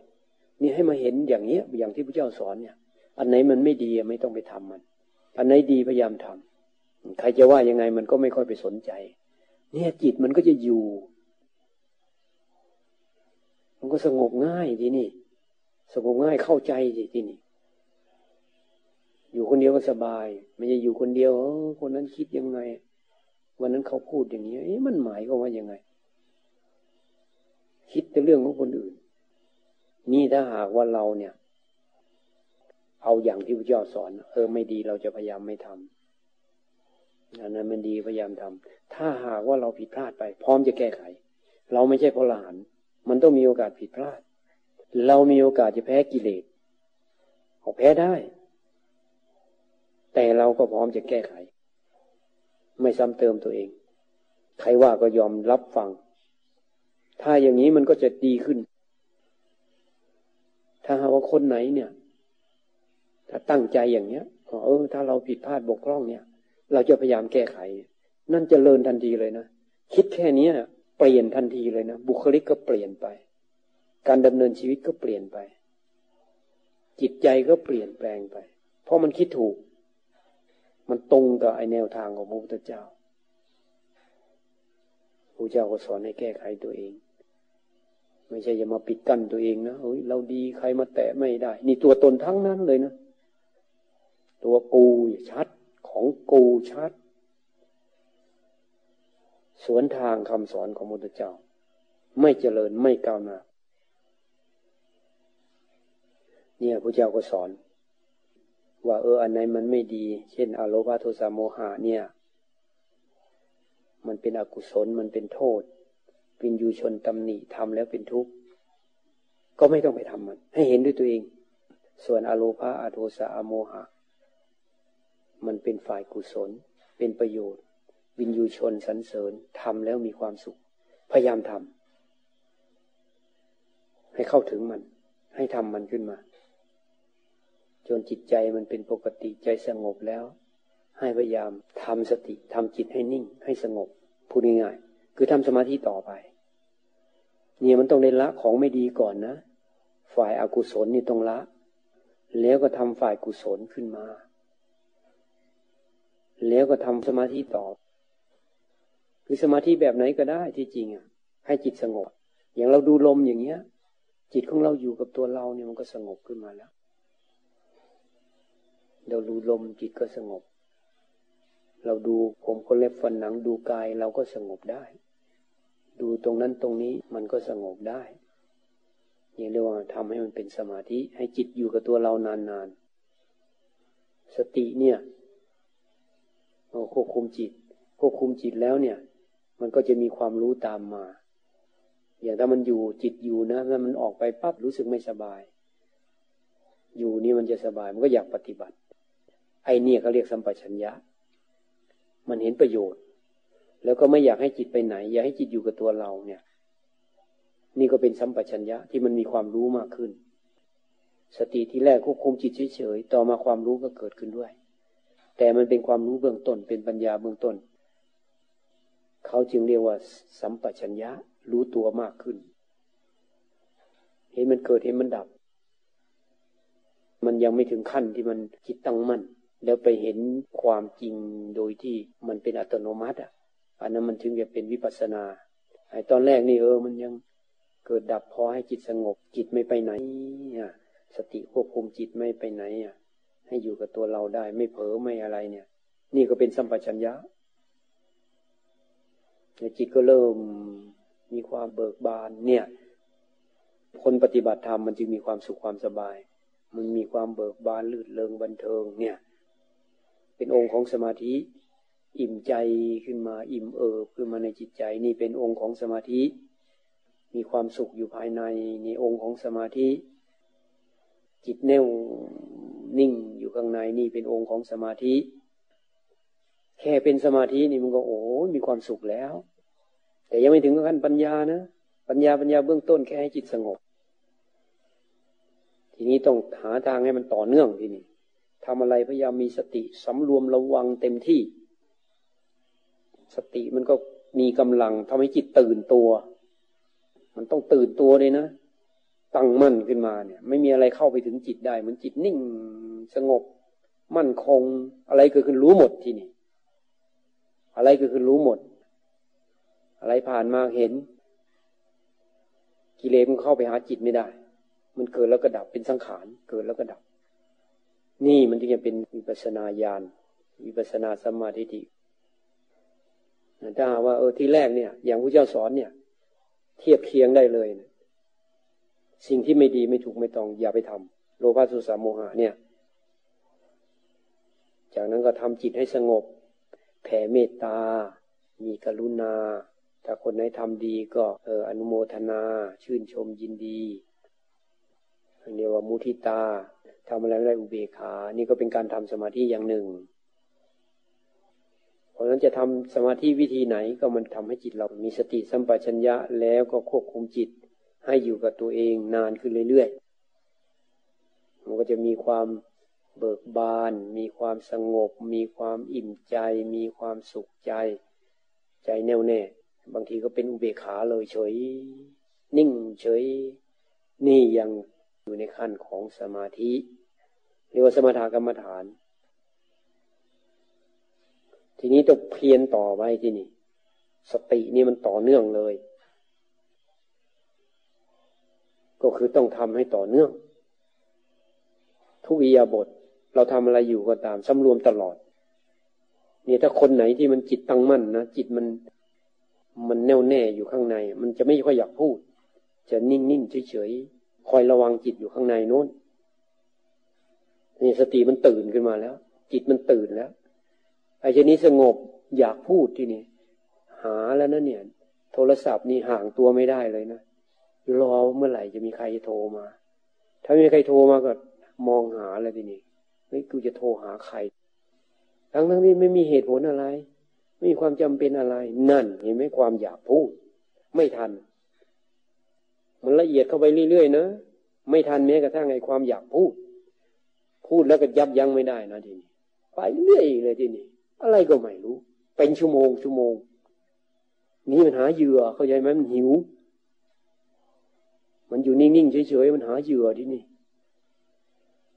นี่ให้มาเห็นอย่างเนี้ย อย่างที่พระเจ้าสอนเนี่ย อันไหนมันไม่ดีไม่ต้องไปทำมัน อันไหนดีพยายามทำใครจะว่ายังไงมันก็ไม่ค่อยไปสนใจ เนี่ยจิตมันก็จะอยู่ มันก็สงบง่ายทีนี่ สงบง่ายเข้าใจทีที่นี่ อยู่คนเดียวก็สบาย ไม่ใช่อยู่คนเดียวคนนั้นคิดยังไง วันนั้นเขาพูดอย่างนี้เอ๊ะมันหมายก็ว่ายังไง คิดแต่เรื่องของคนอื่น นี่ถ้าหากว่าเราเนี่ย เอาอย่างที่พระเจ้าสอน เออไม่ดีเราจะพยายามไม่ทำอันนั้นมันดีพยายามทำถ้าหากว่าเราผิดพลาดไป พร้อมจะแก้ไข เราไม่ใช่พลหัน มันต้องมีโอกาสผิดพลาด เรามีโอกาสจะแพ้กิเลสเอาแพ้ได้ แต่เราก็พร้อมจะแก้ไข ไม่ซ้ำเติมตัวเอง ใครว่าก็ยอมรับฟัง ถ้าอย่างนี้มันก็จะดีขึ้น ถ้าหาว่าคนไหนเนี่ย ถ้าตั้งใจอย่างเนี้ยเออ ถ้าเราผิดพลาดบกพร่องเนี่ย เราจะพยายามแก้ไข นั่นจเจริญทันทีเลยนะ คิดแค่นี้ เปลี่ยนทันทีเลยนะ บุคลิกก็เปลี่ยนไป การดำเนินชีวิตก็เปลี่ยนไป จิตใจก็เปลี่ยนแปลงไป เพราะมันคิดถูก มันตรงกับไอแนวทางของพระพุทธเจ้าพระเจ้าก็สอนให้แก้ไขตัวเอง ไม่ใช่จะมาปิดกั้นตัวเองนะเฮ้ยเราดีใครมาแตะไม่ได้ นี่ตัวตนทั้งนั้นเลยนะ ตัวกูชัดของกูชัด สวนทางคำสอนของมุตเจ้า ไม่เจริญไม่ก้าวหน้าเนี่ยพระเจ้าก็สอน ว่าเอออันไหนมันไม่ดี เช่น อโลภาโทสะโมหะเนี่ย มันเป็นอกุศลมันเป็นโทษวินยูชนตำหนิทำแล้วเป็นทุกข์ก็ไม่ต้องไปทำมัน ให้เห็นด้วยตัวเอง ส่วนอโลภาอโทสะอโมหะ มันเป็นฝ่ายกุศล เป็นประโยชน์ วินยูชนสรรเสริญทำแล้วมีความสุข พยายามทำให้เข้าถึงมัน ให้ทำมันขึ้นมา จนจิตใจมันเป็นปกติใจสงบแล้ว ให้พยายามทำสติทำจิตให้นิ่ง ให้สงบพูดง่ายๆคือทำสมาธิต่อไป เนี่ยมันต้องได้ละของไม่ดีก่อนนะ ฝ่ายอากุศลนี่ต้องละ แล้วก็ทำฝ่ายกุศลขึ้นมา แล้วก็ทำสมาธิต่อ คือสมาธิแบบไหนก็ได้ที่จริงอะ ให้จิตสงบ อย่างเราดูลมอย่างเงี้ย จิตของเราอยู่กับตัวเราเนี่ยมันก็สงบขึ้นมาแล้ว เราดูลมจิตก็สงบ เราดูผมคนเล็บฟันหนังดูกายเราก็สงบได้ ดูตรงนั้นตรงนี้มันก็สงบได้อย่างเรียกว่าทำให้มันเป็นสมาธิ ให้จิตอยู่กับตัวเรานานๆ สติเนี่ยควบคุมจิต ควบคุมจิตแล้วเนี่ย มันก็จะมีความรู้ตามมา อย่างถ้ามันอยู่จิตอยู่นะถ้ามันออกไปปั๊บรู้สึกไม่สบาย อยู่นี่มันจะสบายมันก็อยากปฏิบัติ ไอเนี่ยเขาเรียกสัมปชัญญะ มันเห็นประโยชน์ แล้วก็ไม่อยากให้จิตไปไหน อยากให้จิตอยู่กับตัวเราเนี่ย นี่ก็เป็นสัมปชัญญะที่มันมีความรู้มากขึ้น สติที่แรกควบคุมจิตเฉยๆต่อมาความรู้ก็เกิดขึ้นด้วย แต่มันเป็นความรู้เบื้องต้นเป็นปัญญาเบื้องต้น เขาจึงเรียกว่า สัมปชัญญะรู้ตัวมากขึ้น เห็นมันเกิดเห็นมันดับ มันยังไม่ถึงขั้นที่มันจิตตั้งมั่นแล้วไปเห็นความจริงโดยที่มันเป็นอัตโนมัติอะอันนั้นมันถึงจะเป็นวิปัสนาไอ้ตอนแรกนี่เออ มันยังเกิดดับพอให้จิตสงบ จิตไม่ไปไหนอะสติควบคุมจิตไม่ไปไหนอะให้อยู่กับตัวเราได้ไม่เผลอไม่อะไรเนี่ย นี่ก็เป็นสัมปชัญญะ จิตก็เริ่มมีความเบิกบานเนี่ย คนปฏิบัติธรรมมันจึงมีความสุขความสบาย มันมีความเบิกบานลื่นเลงบันเทิงเนี่ย เป็นองค์ของสมาธิ อิ่มใจขึ้นมาอิ่มเอิบขึ้นมาในจิตใจ นี่เป็นองค์ของสมาธิ มีความสุขอยู่ภายในนี่องค์ของสมาธิ จิตแน่วนิ่งอยู่ข้างในนี่เป็นองค์ของสมาธิ แค่เป็นสมาธินี่มันก็โอ้มีความสุขแล้ว แต่ยังไม่ถึงขั้นปัญญานะ ปัญญาปัญญาเบื้องต้นแค่ให้จิตสงบ ทีนี้ต้องหาทางให้มันต่อเนื่องทีนี้ทำอะไรพยายามมีสติสำรวมระวังเต็มที่ สติมันก็มีกำลังทำให้จิตตื่นตัว มันต้องตื่นตัวเลยนะ ตั้งมั่นขึ้นมาเนี่ย ไม่มีอะไรเข้าไปถึงจิตได้ เหมือนจิตนิ่งสงบ มั่นคง อะไรเกิดขึ้นรู้หมดทีนี่อะไรเกิดขึ้นรู้หมด อะไรผ่านมาเห็น กิเลสมันเข้าไปหาจิตไม่ได้ มันเกิดแล้วก็ดับเป็นสังขาร เกิดแล้วก็ดับ นี่มันจึงจะเป็นวิปัสนาญาณวิปัสนาสมาธิถ้าว่าเออที่แรกเนี่ย อย่างพระเจ้าสอนเนี่ย เทียบเคียงได้เลยนะสิ่งที่ไม่ดีไม่ถูกไม่ต้องอย่าไปทำโลภะสุสาโมหะเนี่ย จากนั้นก็ทำจิตให้สงบ แผ่เมตตา มีกรุณา ถ้าคนไหนทำดีก็เอออนุโมทนา ชื่นชมยินดีเรียกว่ามุทิตาทำอะไรได้อุเบกขา นี่ก็เป็นการทำสมาธิอย่างหนึ่ง เพราะฉะนั้นจะทำสมาธิวิธีไหนก็มันทำให้จิตเรามีสติสัมปชัญญะแล้วก็ควบคุมจิต ให้อยู่กับตัวเองนานขึ้นเรื่อยๆ มันก็จะมีความเบิกบาน มีความสงบ มีความอิ่มใจ มีความสุขใจ ใจแน่วแน่ บางทีก็เป็นอุเบกขาเลยเฉย นิ่งเฉย นี่ยังอยู่ในขั้นของสมาธิเรียกว่าสมถกรรมฐาน ทีนี้ต้องเพียรต่อไปที่นี่ สตินี่มันต่อเนื่องเลย ก็คือต้องทำให้ต่อเนื่อง ทุกอิยาบท เราทำอะไรอยู่ก็ตามสำรวมตลอด เนี่ยถ้าคนไหนที่มันจิตตั้งมั่นนะจิตมัน มันแน่วแน่อยู่ข้างใน มันจะไม่ค่อยอยากพูด จะนิ่งๆเฉยๆคอยระวังจิตอยู่ข้างในโน้นนี่สติมันตื่นขึ้นมาแล้ว จิตมันตื่นแล้วไอ้ชนี้สงบอยากพูดที่นี่หาแล้วนะเนี่ย โทรศัพท์นี่ห่างตัวไม่ได้เลยนะรอเมื่อไหร่จะมีใครโทรมา ถ้าไม่มีใครโทรมาก็มองหาอะไรทีนี้เฮ้ยกูจะโทรหาใคร ทั้งทั้งนี้ไม่มีเหตุผลอะไร ม่มีความจำเป็นอะไร นั่น เห็นไหมความอยากพูด ไม่ทัน มันละเอียดเข้าไปเรื่อยๆนะไม่ทันแม้กระทั่งไอ้ความอยากพูด พูดแล้วก็ยับยั้งไม่ได้นะทีนี้ไปเรื่อยเลยทีนี้อะไรก็ไม่รู้ เป็นชั่วโมงชั่วโมง นี่มันหาเหยื่อเข้าใจไหมมันหิว มันอยู่นิ่งๆเฉยๆมันหาเหยื่อที่นี่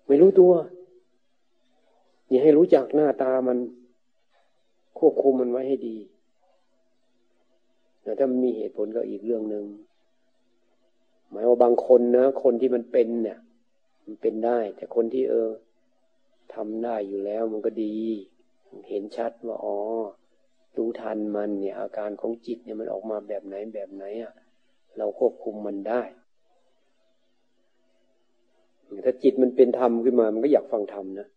ไม่รู้ตัว นี่ให้รู้จักหน้าตามัน ควบคุมมันไว้ให้ดีแต่ถ้ามันมีเหตุผลก็อีกเรื่องหนึ่งหมายว่าบางคนนะคนที่มันเป็นเนี่ย มันเป็นได้ แต่คนที่เออทำได้อยู่แล้วมันก็ดี เห็นชัดว่าอ๋อรู้ทันมันเนี่ย อาการของจิตเนี่ยมันออกมาแบบไหนแบบไหนอะ เราควบคุมมันได้ถ้าจิตมันเป็นธรรมขึ้นมา มันก็อยากฟังธรรมนะ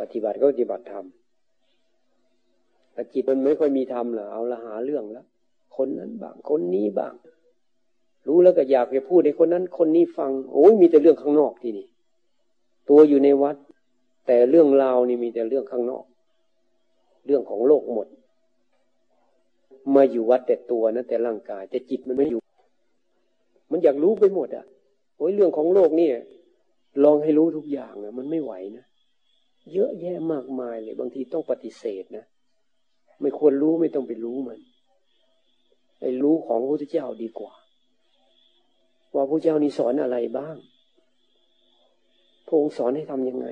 ปฏิบัติก็ปฏิบัติธรรม แต่จิตมันไม่ค่อยมีธรรมหรอเอาละหาเรื่องแล้ว คนนั้นบ้าง คนนี้บ้าง รู้แล้วก็อยากจะพูดให้คนนั้น คนนี้ฟัง โอ้ยมีแต่เรื่องข้างนอกที่นี่ ตัวอยู่ในวัด แต่เรื่องราวนี่มีแต่เรื่องข้างนอก เรื่องของโลกหมด มาอยู่วัดแต่ตัวนะแต่ร่างกาย แต่จิตมันไม่อยู่ มันอยากรู้ไปหมด อะ โอ้ยเรื่องของโลกนี่ลองให้รู้ทุกอย่างนะมันไม่ไหวนะเยอะแยะมากมายเลย บางทีต้องปฏิเสธนะ ไม่ควรรู้ไม่ต้องไปรู้มันไอ้รู้ของพระพุทธเจ้าดีกว่า ว่าพระเจ้านี่สอนอะไรบ้างพระองค์สอนให้ทํำยังไง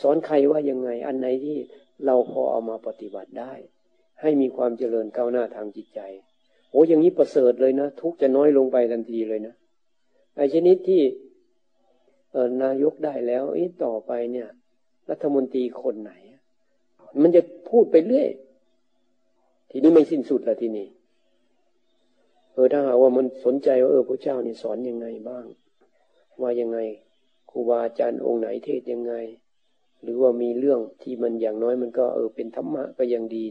สอนใครว่ายังไง อันไหนที่เราพอเอามาปฏิบัติได้ ให้มีความเจริญก้าวหน้าทางจิตใจโอ้อย่างนี้ประเสริฐเลยนะ ทุกจะน้อยลงไปทันทีเลยนะไอ้ชนิดที่เออนายกได้แล้วอต่อไปเนี่ย รัฐมนตรีคนไหน มันจะพูดไปเรื่อย ทีนี้ไม่สิ้นสุดละทีนี้เออถ้าหากว่ามันสนใจว่าเออพระเจ้านี่สอนยังไงบ้าง ว่ายังไงครูบาอาจารย์องค์ไหนเทศยังไง หรือว่ามีเรื่องที่มันอย่างน้อยมันก็เออเป็นธรรมะก็ยังดี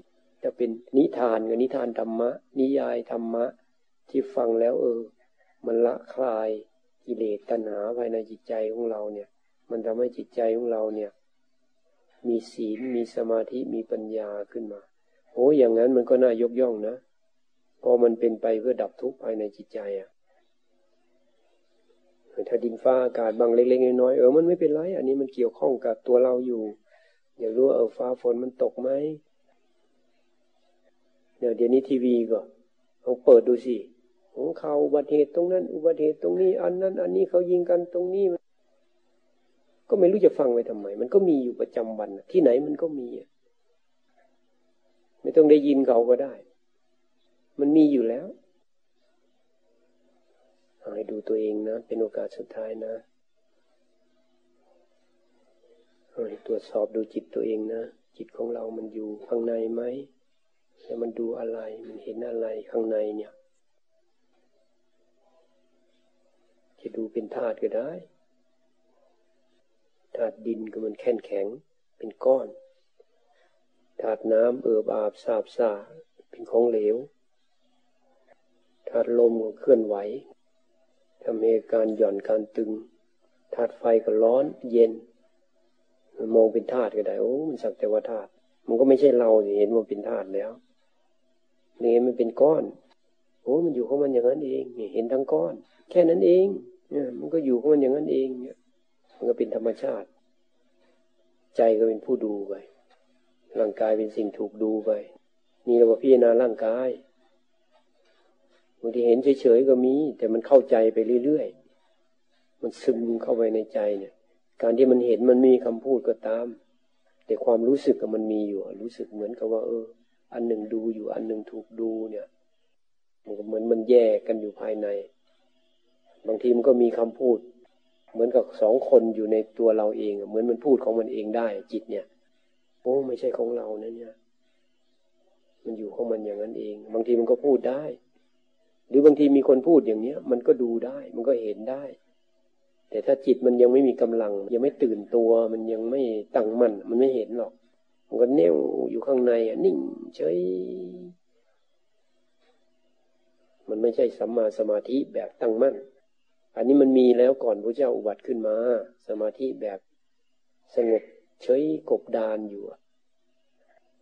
จะเป็นนิทานกับนิทานธรรมะ นิยายธรรมะ ที่ฟังแล้ว เออ มันละคลายกิเลสตัณหาภายในจิตใจของเราเนี่ย มันทำให้จิตใจของเราเนี่ย มีศีลมีสมาธิมีปัญญาขึ้นมา โอ้อย่างนั้นมันก็น่ายกย่องนะเพราะมันเป็นไปเพื่อดับทุกข์ภายในจิตใจอะ่ะถ้าดินฟ้าอากาศบางเล็กๆน้อยๆเออมันไม่เป็นไร อันนี้มันเกี่ยวข้องกับตัวเราอยู่ อย่ารู้เออฟ้าฝนมันตกไหมเดี๋ยวเดี๋ยวนี้ทีวีก็ลองเปิดดูสิของเขาอุบัติเหตุตรงนั้น อุบัติเหตุตรงนี้ อันนั้น อันนี้เขายิงกันตรงนี้ ก็ไม่รู้จะฟังไปทำไม มันก็มีอยู่ประจำวันที่ไหนมันก็มี ไม่ต้องได้ยินเขาก็ได้ มันมีอยู่แล้วให้ดูตัวเองนะ เป็นโอกาสสุดท้ายนะให้ตรวจสอบดูจิตตัวเองนะ จิตของเรามันอยู่ข้างในไหม แล้วมันดูอะไร มันเห็นอะไรข้างในเนี่ย จะดูเป็นธาตุก็ได้ ธาตุดินก็มันแข็งแข็ง เป็นก้อน ธาตุน้ำเอิบอาบสาบสาเป็นของเหลวธาตุลมก็เคลื่อนไหวทำให้การหย่อนการตึงธาตุไฟก็ร้อนเย็นมันมองเป็นธาตุก็ได้โอ้มันสักแต่ว่าธาตุมันก็ไม่ใช่เราเห็นว่าเป็นธาตุแล้วนี่มันเป็นก้อนโอ้มันอยู่ของมันอย่างนั้นเองเห็นทั้งก้อน แค่นั้นเองเนี่ยมันก็อยู่ของมันอย่างนั้นเองเนี่ยมันก็เป็นธรรมชาติ ใจก็เป็นผู้ดูไป ร่างกายเป็นสิ่งถูกดูไป นี่เราพิจารณาร่างกายบางทีเห็นเฉยๆก็มี แต่มันเข้าใจไปเรื่อยๆ มันซึมเข้าไปในใจเนี่ย การที่มันเห็นมันมีคำพูดก็ตาม แต่ความรู้สึกมันมีอยู่ รู้สึกเหมือนกับว่า เออ อันหนึ่งดูอยู่ อันหนึ่งถูกดูเนี่ยมันก็เหมือนมันแยกกันอยู่ภายใน บางทีมันก็มีคำพูด เหมือนกับสองคนอยู่ในตัวเราเอง เหมือนมันพูดของมันเองได้ จิตเนี่ย อ้ไม่ใช่ของเรานะเนี่ย มันอยู่ของมันอย่างนั้นเอง บางทีมันก็พูดได้ หรือบางทีมีคนพูดอย่างเนี้ย มันก็ดูได้ มันก็เห็นได้ แต่ถ้าจิตมันยังไม่มีกำลัง ยังไม่ตื่นตัว มันยังไม่ตั้งมั่นมันไม่เห็นหรอก มันก็แน่วอยู่ข้างในอะนิ่งเฉยมันไม่ใช่สัมมาสมาธิแบบตั้งมั่น อันนี้มันมีแล้วก่อนพระเจ้าอุบัติขึ้นมา สมาธิแบบสงบ เฉยกบดานอยู่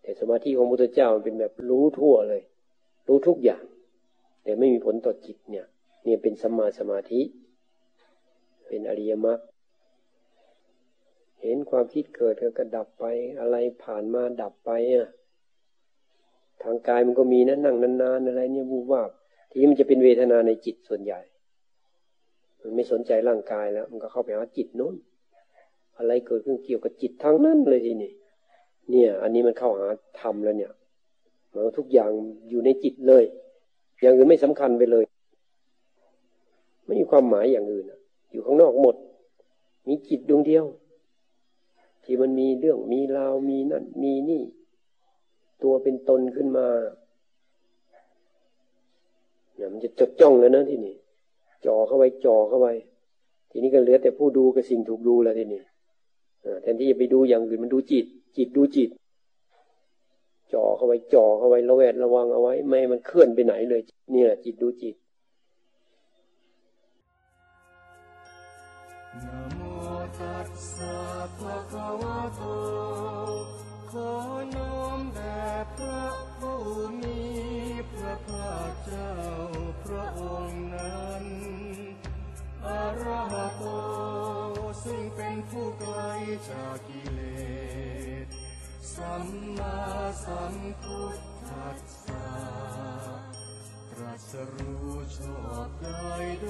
แต่สมาธิของพระพุทธเจ้ามันเป็นแบบรู้ทั่วเลย รู้ทุกอย่าง แต่ไม่มีผลต่อจิตเนี่ยเนี่ยเป็นสัมมาสมาธิ เป็นอริยมรรคเห็นความคิดเกิดก็ดับไปอะไรผ่านมาดับไปอะทางกายมันก็มีนะนั่งนานๆอะไรเนี่ยบูบวาบทีนี้มันจะเป็นเวทนาในจิตส่วนใหญ่ มันไม่สนใจร่างกายแล้ว มันก็เข้าไปหาจิตนู้น อะไรเกิดขึ้นเกี่ยวกับจิตทั้งนั้นเลยทีนี้เนี่ย อันนี้มันเข้าหาธรรมแล้วเนี่ยมันทุกอย่างอยู่ในจิตเลย อย่างอื่นไม่สำคัญไปเลย ไม่มีความหมายอย่างอื่นอยู่ข้างนอกหมด มีจิตดวงเดียว ที่มันมีเรื่องมีราวมีนั่นมีนี่ ตัวเป็นตนขึ้นมาเนี่ยมันจะจดจ้องแล้วนะที่นี่จ่อเข้าไปจ่อเข้าไป ทีนี้ก็เหลือแต่ผู้ดูกับสิ่งถูกดูแล้วทีนี้ แทนที่จะไปดูอย่างอื่นมันดูจิต จิตดูจิต จ่อเข้าไปจ่อเข้าไประแวดระวังเอาไว้ ไม่มันเคลื่อนไปไหนเลย นี่แหละจิตดูจิตนะโมตัสสะภะคะวะโตขอน้อมแด่พระผู้มีพระภาคเจ้าพระองค์นั้นอรหัตโต ซึ่งเป็นผู้ไกลจากกิเลส สัมมาสัมพุทธัสสะตรัสรู้ชอบได้โด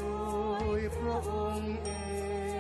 ยพระองค์เอง